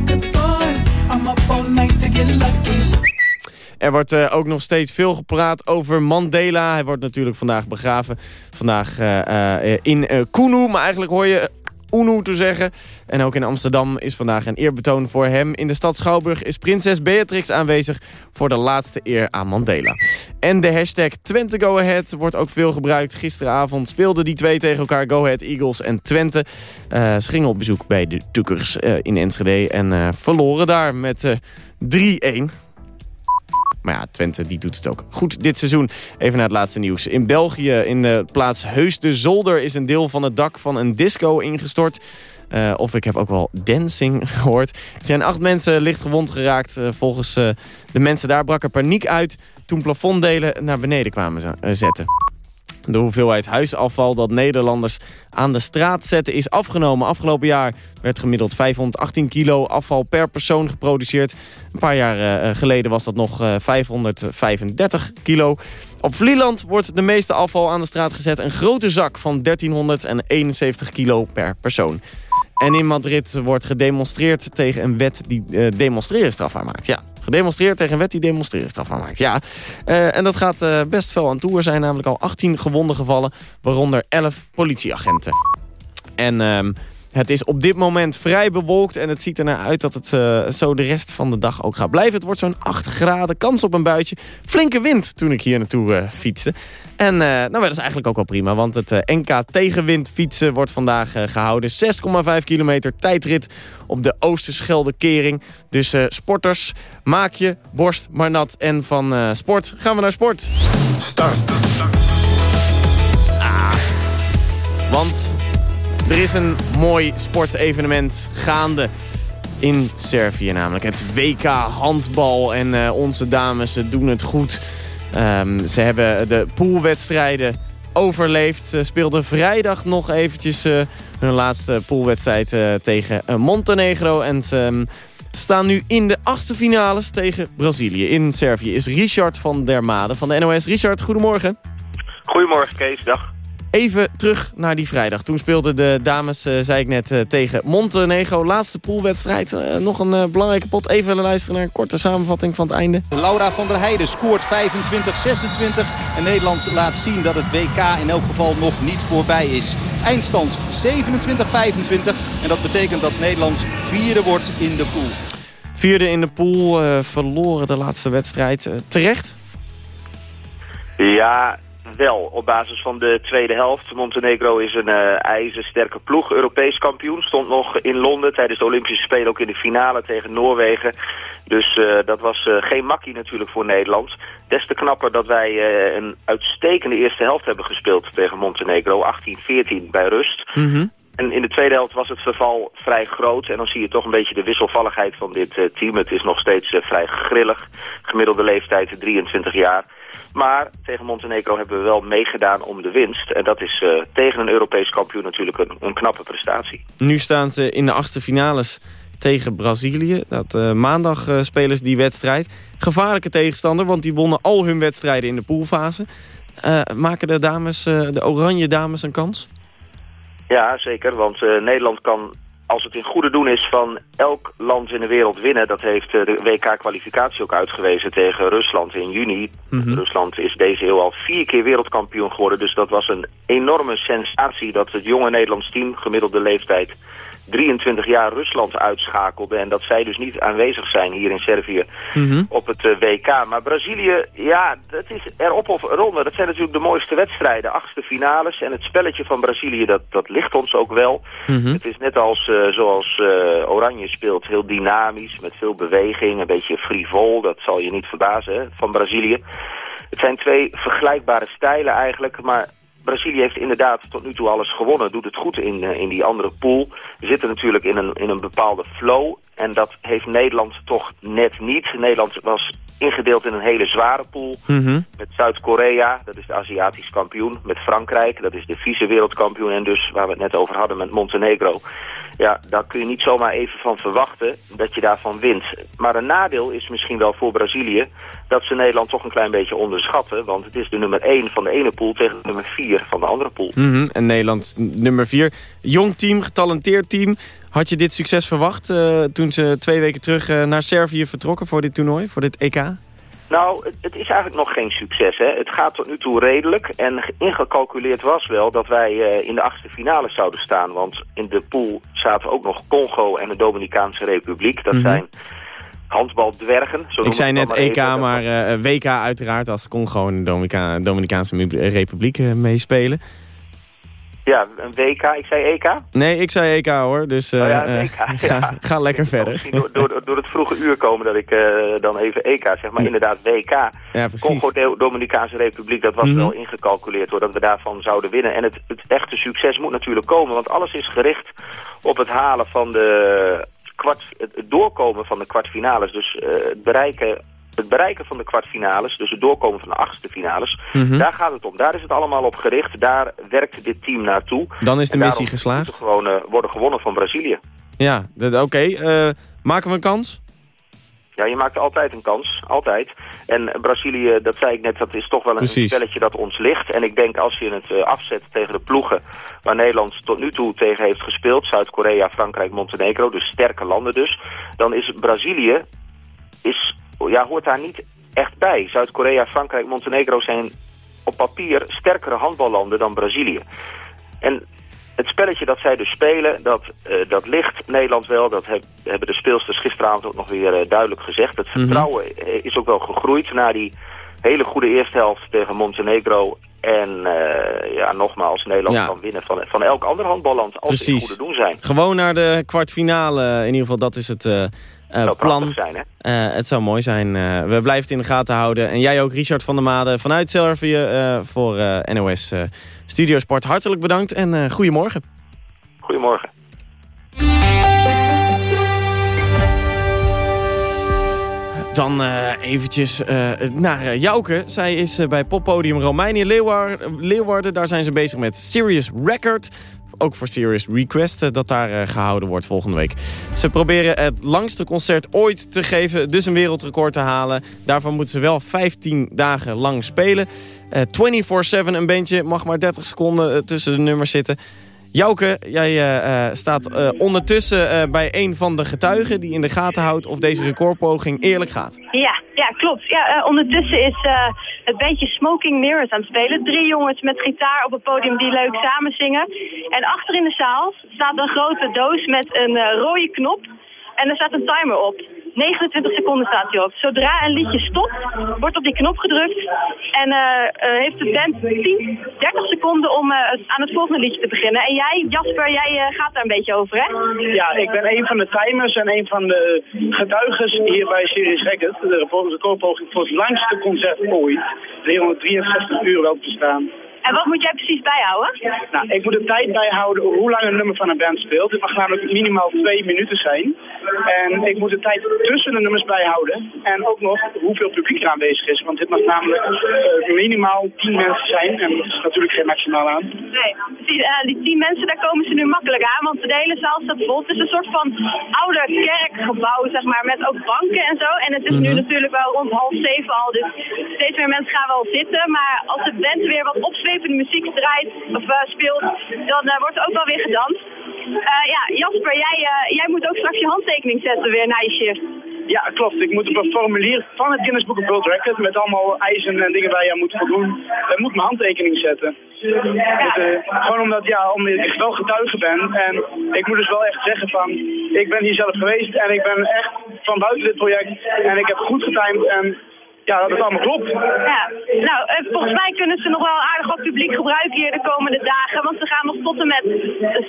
Er wordt eh, ook nog steeds veel gepraat over Mandela. Hij wordt natuurlijk vandaag begraven. Vandaag eh, eh, in Kunu, maar eigenlijk hoor je Unu te zeggen. En ook in Amsterdam is vandaag een eerbetoon voor hem. In de stad Schouwburg is prinses Beatrix aanwezig voor de laatste eer aan Mandela. En de hashtag Twente Go Ahead wordt ook veel gebruikt. Gisteravond speelden die twee tegen elkaar, Go Ahead Eagles en Twente. Eh, ze gingen op bezoek bij de Tukkers eh, in Enschede en eh, verloren daar met eh 3-1. Maar ja, Twente die doet het ook goed dit seizoen. Even naar het laatste nieuws. In België, in de plaats Heus de Zolder... is een deel van het dak van een disco ingestort. Eh, of ik heb ook wel dancing gehoord. Er zijn acht mensen licht gewond geraakt. Eh, volgens eh, de mensen daar brak er paniek uit... toen plafonddelen naar beneden kwamen ze- zetten. De hoeveelheid huisafval dat Nederlanders aan de straat zetten is afgenomen. Afgelopen jaar werd gemiddeld 518 kilo afval per persoon geproduceerd. Een paar jaar eh, geleden was dat nog eh, 535 kilo. Op Vlieland wordt de meeste afval aan de straat gezet. Een grote zak van 1371 kilo per persoon. En in Madrid wordt gedemonstreerd tegen een wet die eh, demonstreren strafbaar maakt. Ja, gedemonstreerd tegen een wet die demonstreren strafbaar maakt. Ja, Eh, en dat gaat eh, best veel aan toe. Er zijn namelijk al 18 gewonden gevallen, waaronder 11 politieagenten. En ehm, het is op dit moment vrij bewolkt en het ziet ernaar uit dat het eh, zo de rest van de dag ook gaat blijven. Het wordt zo'n 8 graden, kans op een buitje. Flinke wind toen ik hier naartoe eh, fietste. En eh, nou, dat is eigenlijk ook wel prima, want het NK tegenwind fietsen wordt vandaag eh, gehouden. 6,5 kilometer tijdrit op de Oosterschelde kering. Dus sporters, maak je borst maar nat. En van sport gaan we naar sport. Start. Ah, want er is een mooi sportevenement gaande in Servië namelijk. Het WK handbal en eh, onze dames doen het goed. Ehm, ze hebben de poolwedstrijden overleefd. Ze speelden vrijdag nog eventjes eh, hun laatste poolwedstrijd eh, tegen Montenegro. En ze ehm, staan nu in de achtste finales tegen Brazilië. In Servië is Richard van der Made van de NOS. Richard, goedemorgen. Goedemorgen Kees, dag. Even terug naar die vrijdag. Toen speelden de dames, eh, zei ik net, eh, tegen Montenegro. Laatste poolwedstrijd. Eh, nog een eh, belangrijke pot. Even luisteren naar een korte samenvatting van het einde. Laura van der Heijden scoort 25-26. En Nederland laat zien dat het WK in elk geval nog niet voorbij is. Eindstand 27-25. En dat betekent dat Nederland vierde wordt in de pool. Vierde in de pool, eh, verloren de laatste wedstrijd. Terecht? Ja, wel, op basis van de tweede helft. Montenegro is een uh, ijzersterke ploeg, Europees kampioen. Stond nog in Londen tijdens de Olympische Spelen ook in de finale tegen Noorwegen. Dus uh, dat was uh, geen makkie natuurlijk voor Nederland. Des te knapper dat wij een uitstekende eerste helft hebben gespeeld tegen Montenegro. 18-14 bij rust. Mm. In de tweede helft was het verval vrij groot. En dan zie je toch een beetje de wisselvalligheid van dit uh, team. Het is nog steeds uh, vrij grillig. Gemiddelde leeftijd 23 jaar. Maar tegen Montenegro hebben we wel meegedaan om de winst. En dat is uh, tegen een Europees kampioen natuurlijk een, een, knappe prestatie. Nu staan ze in de achtste finales tegen Brazilië. Dat, maandag spelen ze die wedstrijd. Gevaarlijke tegenstander, want die wonnen al hun wedstrijden in de poolfase. maken de, dames, de oranje dames een kans? Ja, zeker. Want uh, Nederland kan, als het in goede doen is, van elk land in de wereld winnen. Dat heeft uh, de WK-kwalificatie ook uitgewezen tegen Rusland in juni. Mhm. Mm -hmm. Rusland is deze eeuw al vier keer wereldkampioen geworden. Dus dat was een enorme sensatie dat het jonge Nederlands team, gemiddelde leeftijd... 23 jaar Rusland uitschakelde en dat zij dus niet aanwezig zijn hier in Servië mm -hmm. op het uh, WK. Maar Brazilië, ja, het is erop of eronder. Dat zijn natuurlijk de mooiste wedstrijden, achtste finales. En het spelletje van Brazilië, dat, dat ligt ons ook wel. Mm -hmm. Het is net als uh, zoals uh, Oranje speelt, heel dynamisch, met veel beweging, een beetje frivol. Dat zal je niet verbazen, hè, van Brazilië. Het zijn twee vergelijkbare stijlen eigenlijk, maar Brazilië heeft inderdaad tot nu toe alles gewonnen. Doet het goed in, uh, in die andere pool. We zitten natuurlijk in een, in een bepaalde flow. En dat heeft Nederland toch net niet. Nederland was ingedeeld in een hele zware pool. Mm -hmm. Met Zuid-Korea, dat is de Aziatisch kampioen. Met Frankrijk, dat is de vice-wereldkampioen. En dus, waar we het net over hadden, met Montenegro. Ja, daar kun je niet zomaar even van verwachten dat je daarvan wint. Maar een nadeel is misschien wel voor Brazilië dat ze Nederland toch een klein beetje onderschatten. Want het is de nummer 1 van de ene pool tegen de nummer 4 van de andere pool. Mm -hmm. En Nederland nummer 4. Jong team, getalenteerd team. Had je dit succes verwacht uh, toen ze twee weken terug uh, naar Servië vertrokken voor dit toernooi, voor dit EK? Nou, het, het, is eigenlijk nog geen succes. Hè. Het gaat tot nu toe redelijk. En ingecalculeerd was wel dat wij uh, in de achtste finale zouden staan. Want in de pool zaten ook nog Congo en de Dominicaanse Republiek. Dat Mhm. mm -hmm. zijn handbaldwergen. Zo Ik zei net EK, even. maar uh, WK uiteraard als Congo en de Dominica Dominicaanse Republiek uh, meespelen. Ja, een WK. Ik zei EK? Nee, ik zei EK hoor, dus uh, oh ja, EK, ga, ja. ga, lekker verder. Misschien door, door, door, het vroege uur komen dat ik dan even EK zeg, maar inderdaad WK. Ja, Congo-Dominicaanse Republiek, dat was Mhm. mm wel ingecalculeerd hoor, dat we daarvan zouden winnen. En het, het echte succes moet natuurlijk komen, want alles is gericht op het halen van de kwart, het doorkomen van de kwartfinales. Dus uh, het bereiken het bereiken van de kwartfinales, dus het doorkomen van de achtste finales, Mhm. mm -hmm. daar gaat het om. Daar is het allemaal op gericht. Daar werkt dit team naartoe. Dan is de en missie geslaagd. Moet gewoon uh, worden gewonnen van Brazilië. Ja, oké. Okay. Uh, maken we een kans? Ja, je maakt altijd een kans. Altijd. En Brazilië, dat zei ik net, dat is toch wel een Precies. spelletje dat ons ligt. En ik denk als je het uh, afzet tegen de ploegen waar Nederland tot nu toe tegen heeft gespeeld, Zuid-Korea, Frankrijk, Montenegro, dus sterke landen dus, dan is Brazilië, is, ja, hoort daar niet echt bij. Zuid-Korea, Frankrijk, Montenegro zijn op papier sterkere handballanden dan Brazilië. En het spelletje dat zij dus spelen, dat, uh, dat ligt Nederland wel. Dat heb, hebben de speelsters gisteravond ook nog weer uh, duidelijk gezegd. Het vertrouwen mm -hmm. is ook wel gegroeid na die hele goede eerste helft tegen Montenegro. En uh, ja, nogmaals, Nederland ja. kan winnen van, van elk ander handballand als ze goede doen zijn. Gewoon naar de kwartfinale, in ieder geval dat is het uh, plan. Zijn, hè? Uh, het zou mooi zijn. we blijven het in de gaten houden. En jij ook, Richard van der Made, vanuit Servië voor NOS Studio Sport. Hartelijk bedankt en goedemorgen. Goedemorgen. Dan uh, eventjes uh, naar uh, Jouke. Zij is bij poppodium Romeinië Leeuwar Leeuwarden. Daar zijn ze bezig met Serious Record. Ook voor Serious Request dat daar gehouden wordt volgende week. Ze proberen het langste concert ooit te geven. Dus een wereldrecord te halen. Daarvan moeten ze wel 15 dagen lang spelen. 24-7 een bandje. Mag maar 30 seconden tussen de nummers zitten. Jouke, jij uh, staat uh, ondertussen bij een van de getuigen die in de gaten houdt of deze recordpoging eerlijk gaat. Ja, ja klopt. Ja, ondertussen is het bandje Smoking Mirrors aan het spelen. Drie jongens met gitaar op het podium die leuk samen zingen. En achter in de zaal staat een grote doos met een rode knop. En er staat een timer op. 29 seconden staat hij op. Zodra een liedje stopt, wordt op die knop gedrukt. En eh, eh, heeft de band 10, 30 seconden om eh, aan het volgende liedje te beginnen. En jij, Jasper, jij gaat daar een beetje over, hè? Ja, ik ben een van de timers en een van de getuigen hier bij Series Record. De recordpoging voor het langste concert ooit. 363 uur wel te staan. En wat moet jij precies bijhouden? Nou, ik moet de tijd bijhouden hoe lang een nummer van een band speelt. Het mag namelijk minimaal twee minuten zijn. En ik moet de tijd tussen de nummers bijhouden. En ook nog hoeveel publiek er aanwezig is. Want dit mag namelijk eh, minimaal 10 mensen zijn. En dat is natuurlijk geen maximaal aan. Nee, precies. Eh, die tien mensen, daar komen ze nu makkelijk aan, want de hele zaal staat vol. Het is een soort van oude kerkgebouw, zeg maar, met ook banken en zo. En het is nu Mhm. natuurlijk wel rond half zeven al, dus steeds meer mensen gaan wel zitten. Maar als de band weer wat opzwepende muziek draait of eh, speelt, dan eh, wordt er ook wel weer gedanst. Eh, ja, Jasper, jij, eh, jij moet ook straks je handtekening zetten weer na je shift. Ja, klopt. Ik moet op een formulier van het Guinness Book of World Record met allemaal eisen en dingen waar je aan moet voldoen. Ik moet mijn handtekening zetten. Dus, eh, gewoon omdat, ja, omdat ik wel getuige ben. En ik moet dus wel echt zeggen van, ik ben hier zelf geweest en ik ben echt van buiten dit project. En ik heb goed getimed en ja, dat het allemaal klopt. Ja, nou, eh, volgens mij kunnen ze nog wel aardig wat publiek gebruiken hier de komende dagen. Want ze gaan nog tot en met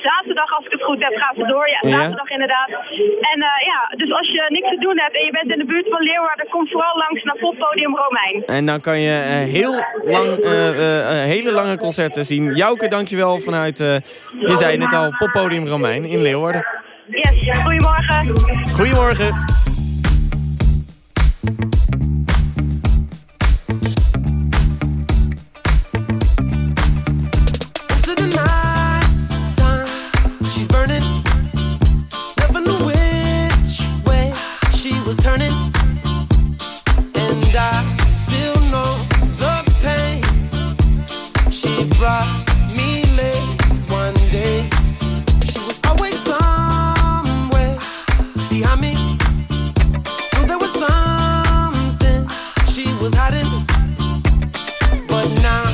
zaterdag, als ik het goed heb, gaan ze door. Ja, Ja. zaterdag inderdaad. En eh, ja, dus als je niks te doen hebt en je bent in de buurt van Leeuwarden, kom vooral langs naar Poppodium Romein. En dan kan je eh, heel lang, hele lange concerten zien. Jouke, dankjewel vanuit, eh, je zei net al, Poppodium Romein in Leeuwarden. Yes, goedemorgen. Goedemorgen. Was turning, and I still know the pain she brought me late one day. She was always somewhere behind me. Knew there was something she was hiding, but now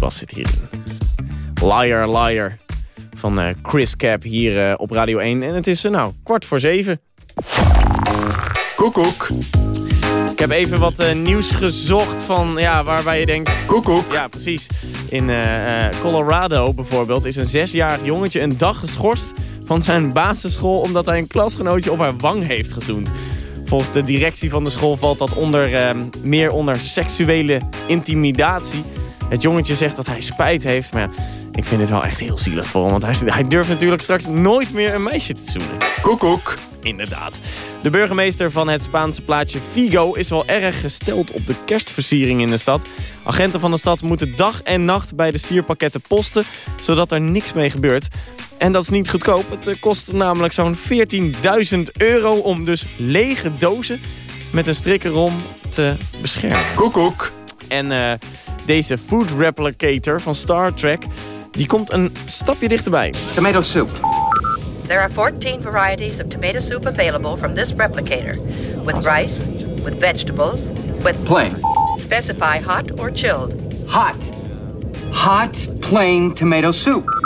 bas zit hierin. Liar, liar. Van eh, Chris Cap hier eh, op Radio 1. En het is eh, nou kwart voor zeven. Koekoek. Ik heb even wat nieuws gezocht van ja, waarbij je denkt... Koekoek. Ja, precies. In Colorado bijvoorbeeld is een zesjarig jongetje een dag geschorst van zijn basisschool... omdat hij een klasgenootje op haar wang heeft gezoend. Volgens de directie van de school valt dat onder, meer onder seksuele intimidatie. Het jongetje zegt dat hij spijt heeft, maar ja, ik vind het wel echt heel zielig voor hem. Want hij, hij durft natuurlijk straks nooit meer een meisje te zoenen. Koekoek. Inderdaad. De burgemeester van het Spaanse plaatsje Vigo is wel erg gesteld op de kerstversiering in de stad. Agenten van de stad moeten dag en nacht bij de sierpakketten posten, zodat er niks mee gebeurt. En dat is niet goedkoop. Het eh, kost namelijk zo'n 14.000 euro om dus lege dozen met een strik erom te beschermen. Koekoek. En eh, deze food replicator van Star Trek, die komt een stapje dichterbij. Tomato soup. There are 14 varieties of tomato soup available from this replicator, with rice, with vegetables, with Plain. specify hot or chilled. Hot. Hot, plain tomato soup.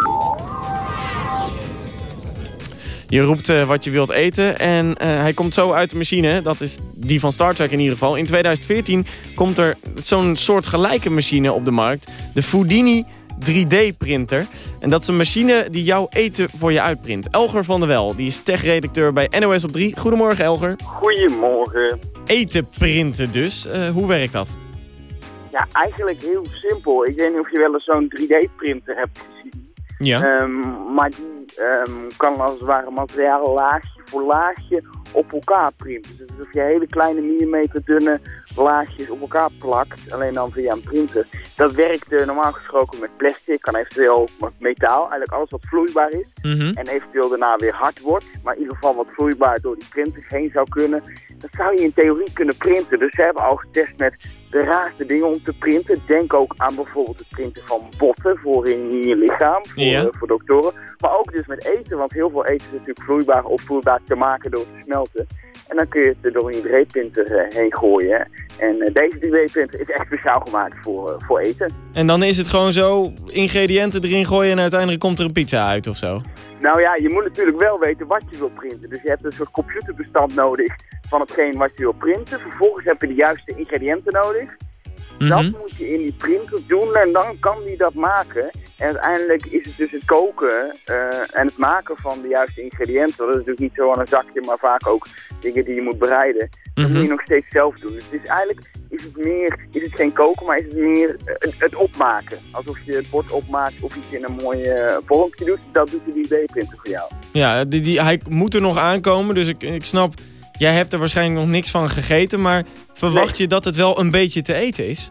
Je roept eh, wat je wilt eten en eh, hij komt zo uit de machine. Dat is die van Star Trek in ieder geval. In 2014 komt er zo'n soort gelijke machine op de markt. De Foodini 3D-printer. En dat is een machine die jouw eten voor je uitprint. Elger van der Wel, die is tech-redacteur bij NOS op 3. Goedemorgen Elger. Goedemorgen. Eten printen dus. Eh, hoe werkt dat? Ja, eigenlijk heel simpel. Ik weet niet of je wel eens zo'n 3D-printer hebt gezien. Ja. Ehm, maar die ehm, kan als het ware materiaal laagje voor laagje op elkaar printen. Dus alsof je hele kleine millimeter dunne laagjes op elkaar plakt, alleen dan via een printer. Dat werkt eh, normaal gesproken met plastic, kan eventueel met metaal, eigenlijk alles wat vloeibaar is. Mhm. En eventueel daarna weer hard wordt, maar in ieder geval wat vloeibaar door die printers heen zou kunnen. Dat zou je in theorie kunnen printen. Dus ze hebben al getest met de raarste dingen om te printen. Denk ook aan bijvoorbeeld het printen van botten voor in je lichaam, voor, Ja. eh, voor doktoren. Maar ook dus met eten, want heel veel eten is natuurlijk vloeibaar of vloeibaar te maken door te smelten. En dan kun je het er door een 3D-printer eh, heen gooien. En eh, deze 3D-printer is echt speciaal gemaakt voor, voor eten. En dan is het gewoon zo, ingrediënten erin gooien en uiteindelijk komt er een pizza uit of zo. Nou ja, je moet natuurlijk wel weten wat je wil printen. Dus je hebt een soort computerbestand nodig van hetgeen wat je wil printen. Vervolgens heb je de juiste ingrediënten nodig. Dat moet je in die printer doen en dan kan die dat maken. En uiteindelijk is het dus het koken eh, en het maken van de juiste ingrediënten. Dat is natuurlijk niet zo aan een zakje, maar vaak ook dingen die je moet bereiden. Dat moet je nog steeds zelf doen. Dus het is eigenlijk is het meer, is het geen koken, maar is het meer eh, het, het opmaken. Alsof je het bord opmaakt of iets in een mooi eh, vormpje doet. Dat doet de 3D-printer voor jou. Ja, die, die, hij moet er nog aankomen, dus ik, ik snap... Jij hebt er waarschijnlijk nog niks van gegeten, maar verwacht je dat het wel een beetje te eten is?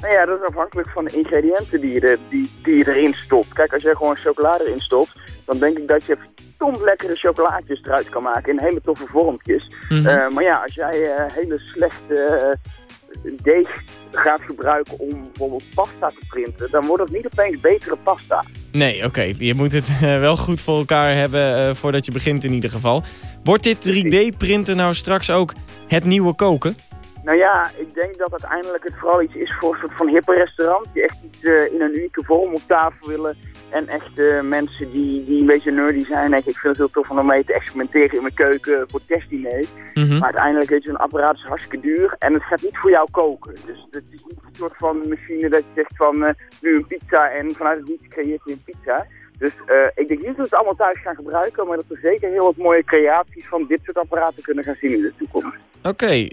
Nou ja, dat is afhankelijk van de ingrediënten die je, die, die je erin stopt. Kijk, als je gewoon chocolade erin stopt, dan denk ik dat je verdomd lekkere chocolaatjes eruit kan maken in hele toffe vormpjes. Mhm. Eh, maar ja, als jij eh, hele slechte eh, deeg gaat gebruiken om bijvoorbeeld pasta te printen, dan wordt het niet opeens betere pasta. Nee, oké. Je moet het wel goed voor elkaar hebben voordat je begint in ieder geval. Wordt dit 3D-printen nou straks ook het nieuwe koken? Nou ja, ik denk dat uiteindelijk het vooral iets is voor een soort van hippe restaurant. Die echt iets eh, in een unieke vorm op tafel willen. En echt eh, mensen die, die een beetje nerdy zijn. Denk ik, ik vind het heel tof om mee te experimenteren in mijn keuken voor testdiner. Mhm. Maar uiteindelijk weet je, een apparaat is hartstikke duur. En het gaat niet voor jou koken. Dus het is niet een soort van machine dat je zegt van eh, nu een pizza en vanuit het niets creëert je een pizza. Dus eh, ik denk niet dat we het allemaal thuis gaan gebruiken. Maar dat we zeker heel wat mooie creaties van dit soort apparaten kunnen gaan zien in de toekomst. Oké,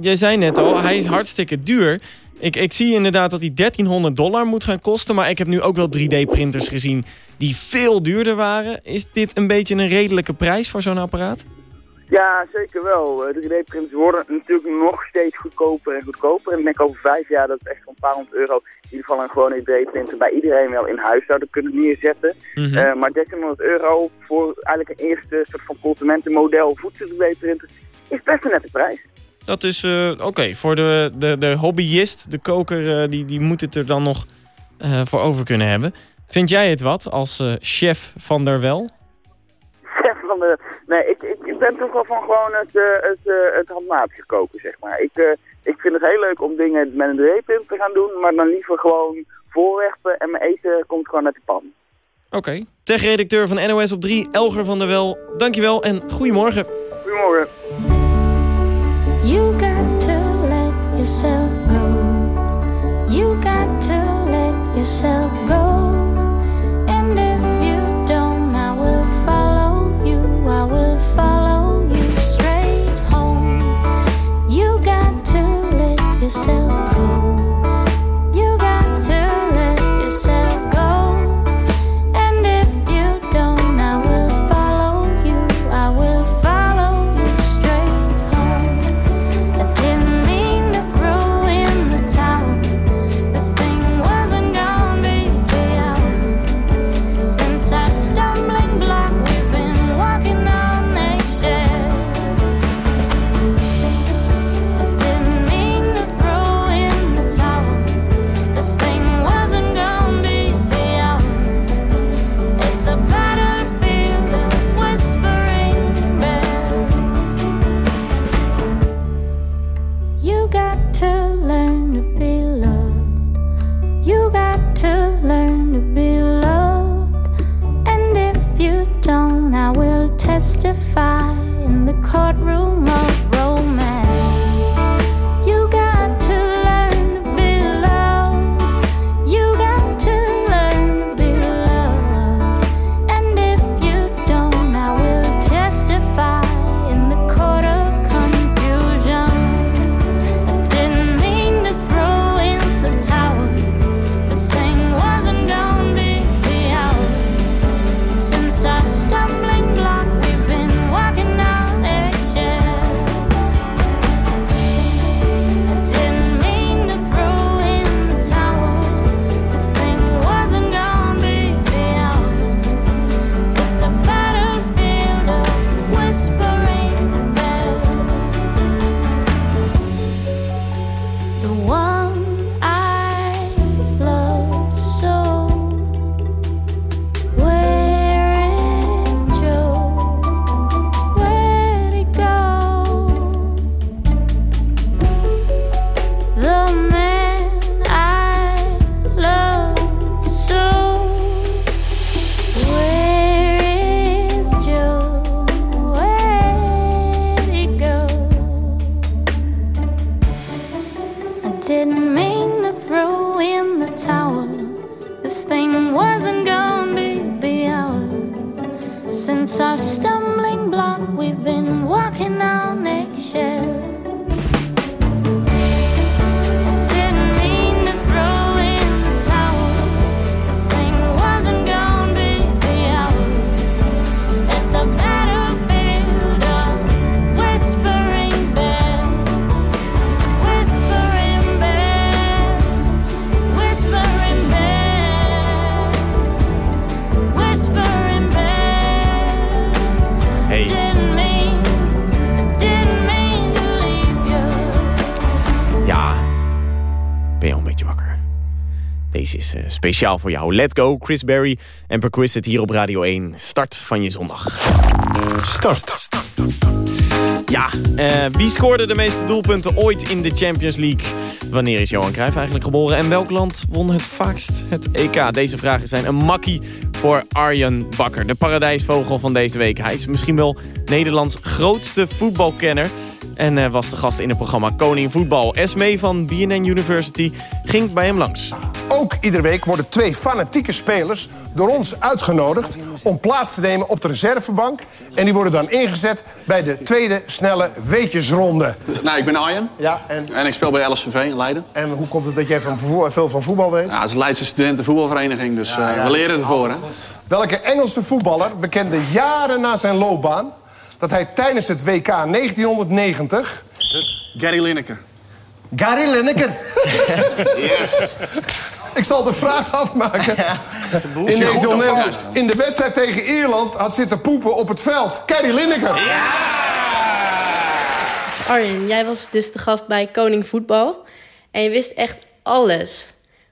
jij zei net al, hij is hartstikke duur. Ik, ik zie inderdaad dat hij 1300 dollar moet gaan kosten. Maar ik heb nu ook wel 3D-printers gezien die veel duurder waren. Is dit een beetje een redelijke prijs voor zo'n apparaat? Ja, zeker wel. Eh, 3D-printers worden natuurlijk nog steeds goedkoper en goedkoper. En ik denk over vijf jaar dat we echt voor een paar honderd euro in ieder geval een gewone 3D-printer bij iedereen wel in huis zouden kunnen neerzetten. Mhm. Eh, maar 1300 euro voor eigenlijk een eerste soort van consumentenmodel voedsel 3D-printer is best een nette prijs. Dat is eh, oké. Voor de, de, de hobbyist, de koker, eh, die, die moet het er dan nog eh, voor over kunnen hebben. Vind jij het wat als eh, chef van der Wel? De... Nee, ik, ik, ik ben toch wel van gewoon het, eh, het, eh, het handmatige koken, zeg maar. Ik, eh, Ik vind het heel leuk om dingen met een dreeppunt te gaan doen, maar dan liever gewoon voorwerpen en mijn eten komt gewoon uit de pan. Oké. Tech-redacteur van NOS op 3, Elger van der Wel. Dankjewel en goedemorgen. Goedemorgen. You got to let yourself go. You got to let yourself go. Yourself go. Testify in the courtroom of Deze is eh, speciaal voor jou. Let Go, Chris Berry en Perquisite hier op Radio 1. Start van je zondag. Start. Ja, eh, wie scoorde de meeste doelpunten ooit in de Champions League? Wanneer is Johan Cruijff eigenlijk geboren? En welk land won het vaakst het EK? Deze vragen zijn een makkie voor Arjen Bakker. De paradijsvogel van deze week. Hij is misschien wel Nederlands grootste voetbalkenner. En eh, was de gast in het programma Koning Voetbal. Esmee van BNN University ging bij hem langs. Ook iedere week worden twee fanatieke spelers door ons uitgenodigd om plaats te nemen op de reservebank. En die worden dan ingezet bij de tweede snelle weetjesronde. Nou, ik ben Arjen. Ja, en... En ik speel bij LSVV in Leiden. En hoe komt het dat jij van vo- veel van voetbal weet? Ja, het is Leidse studentenvoetbalvereniging, dus Ja, eh, ja. we leren ervoor. Hè? Welke Engelse voetballer bekende jaren na zijn loopbaan... dat hij tijdens het WK 1990... Gary Lineker. Gary Lineker. Yes. Ik zal de vraag afmaken. In, 1990 in de wedstrijd tegen Ierland had zitten poepen op het veld. Gary Lineker. Arjen, jij was dus de gast bij Koning Voetbal. En je wist echt alles.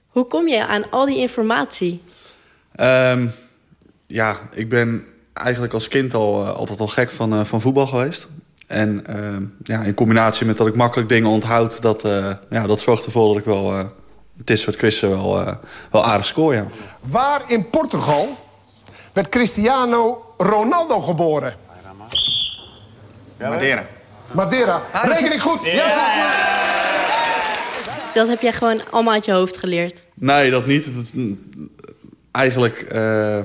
Hoe kom je aan al die informatie? Ehm, ja, ik ben eigenlijk als kind al eh, altijd al gek van, eh, van voetbal geweest. En ehm, ja, in combinatie met dat ik makkelijk dingen onthoud... dat, eh, ja, dat zorgt ervoor dat ik wel eh, dit soort quizzen wel, eh, wel aardig score, ja. Waar in Portugal werd Cristiano Ronaldo geboren? Madeira. Madeira. Reken ik goed? Ja. Dus dat heb jij gewoon allemaal uit je hoofd geleerd. Nee, dat niet. Het is, eigenlijk eh,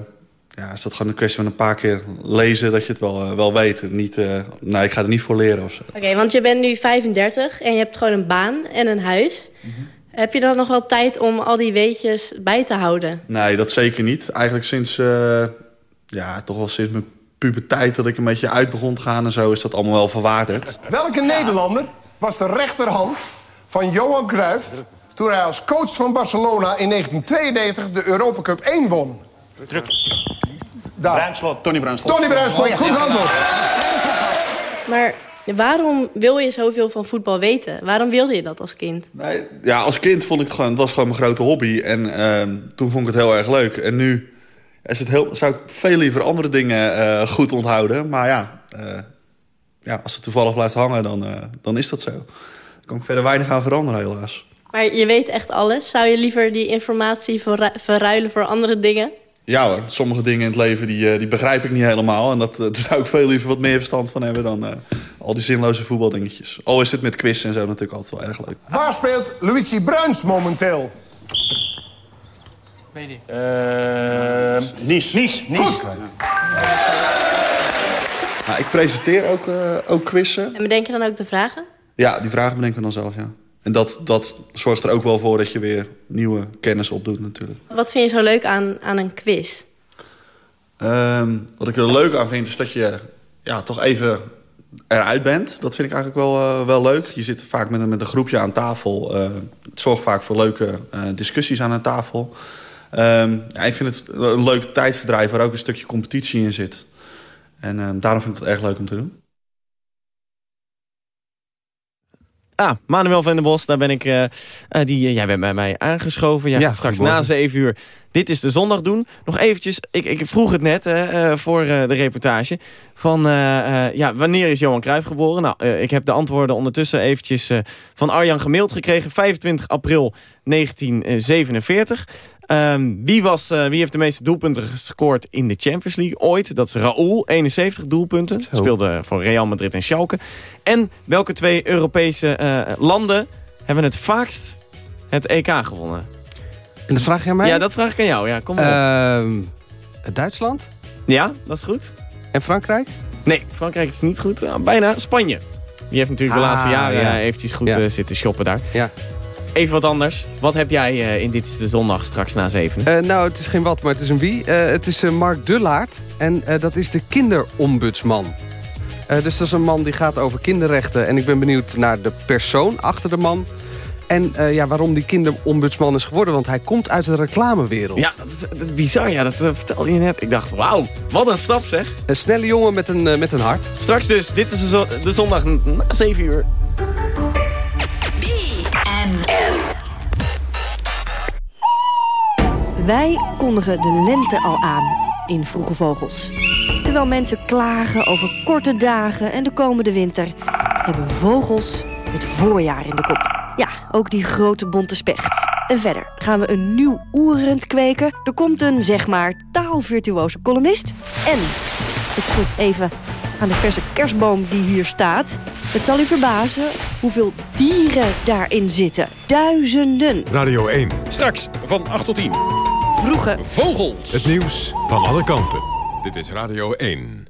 ja, is dat gewoon een kwestie van een paar keer lezen... dat je het wel, eh, wel weet. Niet, eh, nee, ik ga er niet voor leren of zo. Oké, want je bent nu 35 en je hebt gewoon een baan en een huis. Heb je dan nog wel tijd om al die weetjes bij te houden? Nee, dat zeker niet. Eigenlijk sinds, eh, ja, toch wel sinds mijn puberteit... dat ik een beetje uit begon te gaan en zo... is dat allemaal wel verwaterd. Welke Nederlander was de rechterhand van Johan Cruijff... toen hij als coach van Barcelona in 1992 de Europa Cup 1 won? Druk. Daar. Bruinslot. Tony Bruinslot. Tony Bruinslot, goed antwoord. Maar waarom wil je zoveel van voetbal weten? Waarom wilde je dat als kind? Ja, als kind vond ik het gewoon... Het was gewoon mijn grote hobby. En ehm, toen vond ik het heel erg leuk. En nu is het heel, zou ik veel liever andere dingen eh, goed onthouden. Maar ja, eh, ja, als het toevallig blijft hangen, dan, eh, dan is dat zo. Daar kan ik verder weinig aan veranderen, helaas. Maar je weet echt alles. Zou je liever die informatie verru- verruilen voor andere dingen? Ja hoor, sommige dingen in het leven die, eh, die begrijp ik niet helemaal. En dat, eh, daar zou ik veel liever wat meer verstand van hebben dan eh, al die zinloze voetbaldingetjes. Al is het met quiz en zo natuurlijk altijd wel erg leuk. Waar speelt Luigi Bruins momenteel? Weet je? Nies. Nies. Goed. Nou, ik presenteer ook, eh, ook quizzen. En bedenk je dan ook de vragen? Ja, die vragen bedenken we dan zelf, ja. En dat, dat zorgt er ook wel voor dat je weer nieuwe kennis opdoet natuurlijk. Wat vind je zo leuk aan, aan een quiz? Ehm, wat ik er leuk aan vind is dat je ja, toch even eruit bent. Dat vind ik eigenlijk wel, eh, wel leuk. Je zit vaak met een, met een groepje aan tafel. Eh, het zorgt vaak voor leuke eh, discussies aan een tafel. Ehm, ja, ik vind het een leuk tijdverdrijf waar ook een stukje competitie in zit. En ehm, daarom vind ik het erg leuk om te doen. Ah, Manuel van der Bos, daar ben ik. eh, eh, die, eh, jij bent bij mij aangeschoven. Jij Ja, gaat straks na. 7 uur. Dit is de zondag doen. Nog eventjes, ik, ik vroeg het net voor de reportage. Van, ja, wanneer is Johan Cruijff geboren? Nou, ik heb de antwoorden ondertussen eventjes van Arjan gemaild gekregen. 25 april 1947. Ehm, wie, was, eh, wie heeft de meeste doelpunten gescoord in de Champions League ooit? Dat is Raúl, 71 doelpunten. Speelde voor Real Madrid en Schalke. En welke twee Europese eh, landen hebben het vaakst het EK gewonnen? En dat vraag je aan mij? Ja, dat vraag ik aan jou. Ja, kom maar op. Ehm, Duitsland? Ja, dat is goed. En Frankrijk? Nee, Frankrijk is niet goed. Ah, bijna Spanje. Die heeft natuurlijk de Ah, laatste jaren ja. eh, eventjes goed Ja. zitten shoppen daar. Ja. Even wat anders. Wat heb jij eh, in Dit is de Zondag straks na zeven? Eh, nou, het is geen wat, maar het is een wie. Eh, het is Mark Dullaert en dat is de kinderombudsman. Dus dat is een man die gaat over kinderrechten. En ik ben benieuwd naar de persoon achter de man. En ja, waarom die kinderombudsman is geworden. Want hij komt uit de reclamewereld. Ja, dat is, dat is bizar. Ja, dat vertelde je net. Ik dacht, wauw, wat een stap zeg. Een snelle jongen met een, met een hart. Straks dus, dit is de, zo- de zondag na 7 uur. Wij kondigen de lente al aan in Vroege Vogels. Terwijl mensen klagen over korte dagen en de komende winter... hebben vogels het voorjaar in de kop. Ja, ook die grote bonte specht. En verder gaan we een nieuw oerend kweken. Er komt een, zeg maar, taalvirtuoze columnist. En ik schud even aan de verse kerstboom die hier staat. Het zal u verbazen hoeveel dieren daarin zitten. Duizenden. Radio 1. Straks van 8 tot 10. Vroege Vogels. Het nieuws van alle kanten. Dit is Radio 1.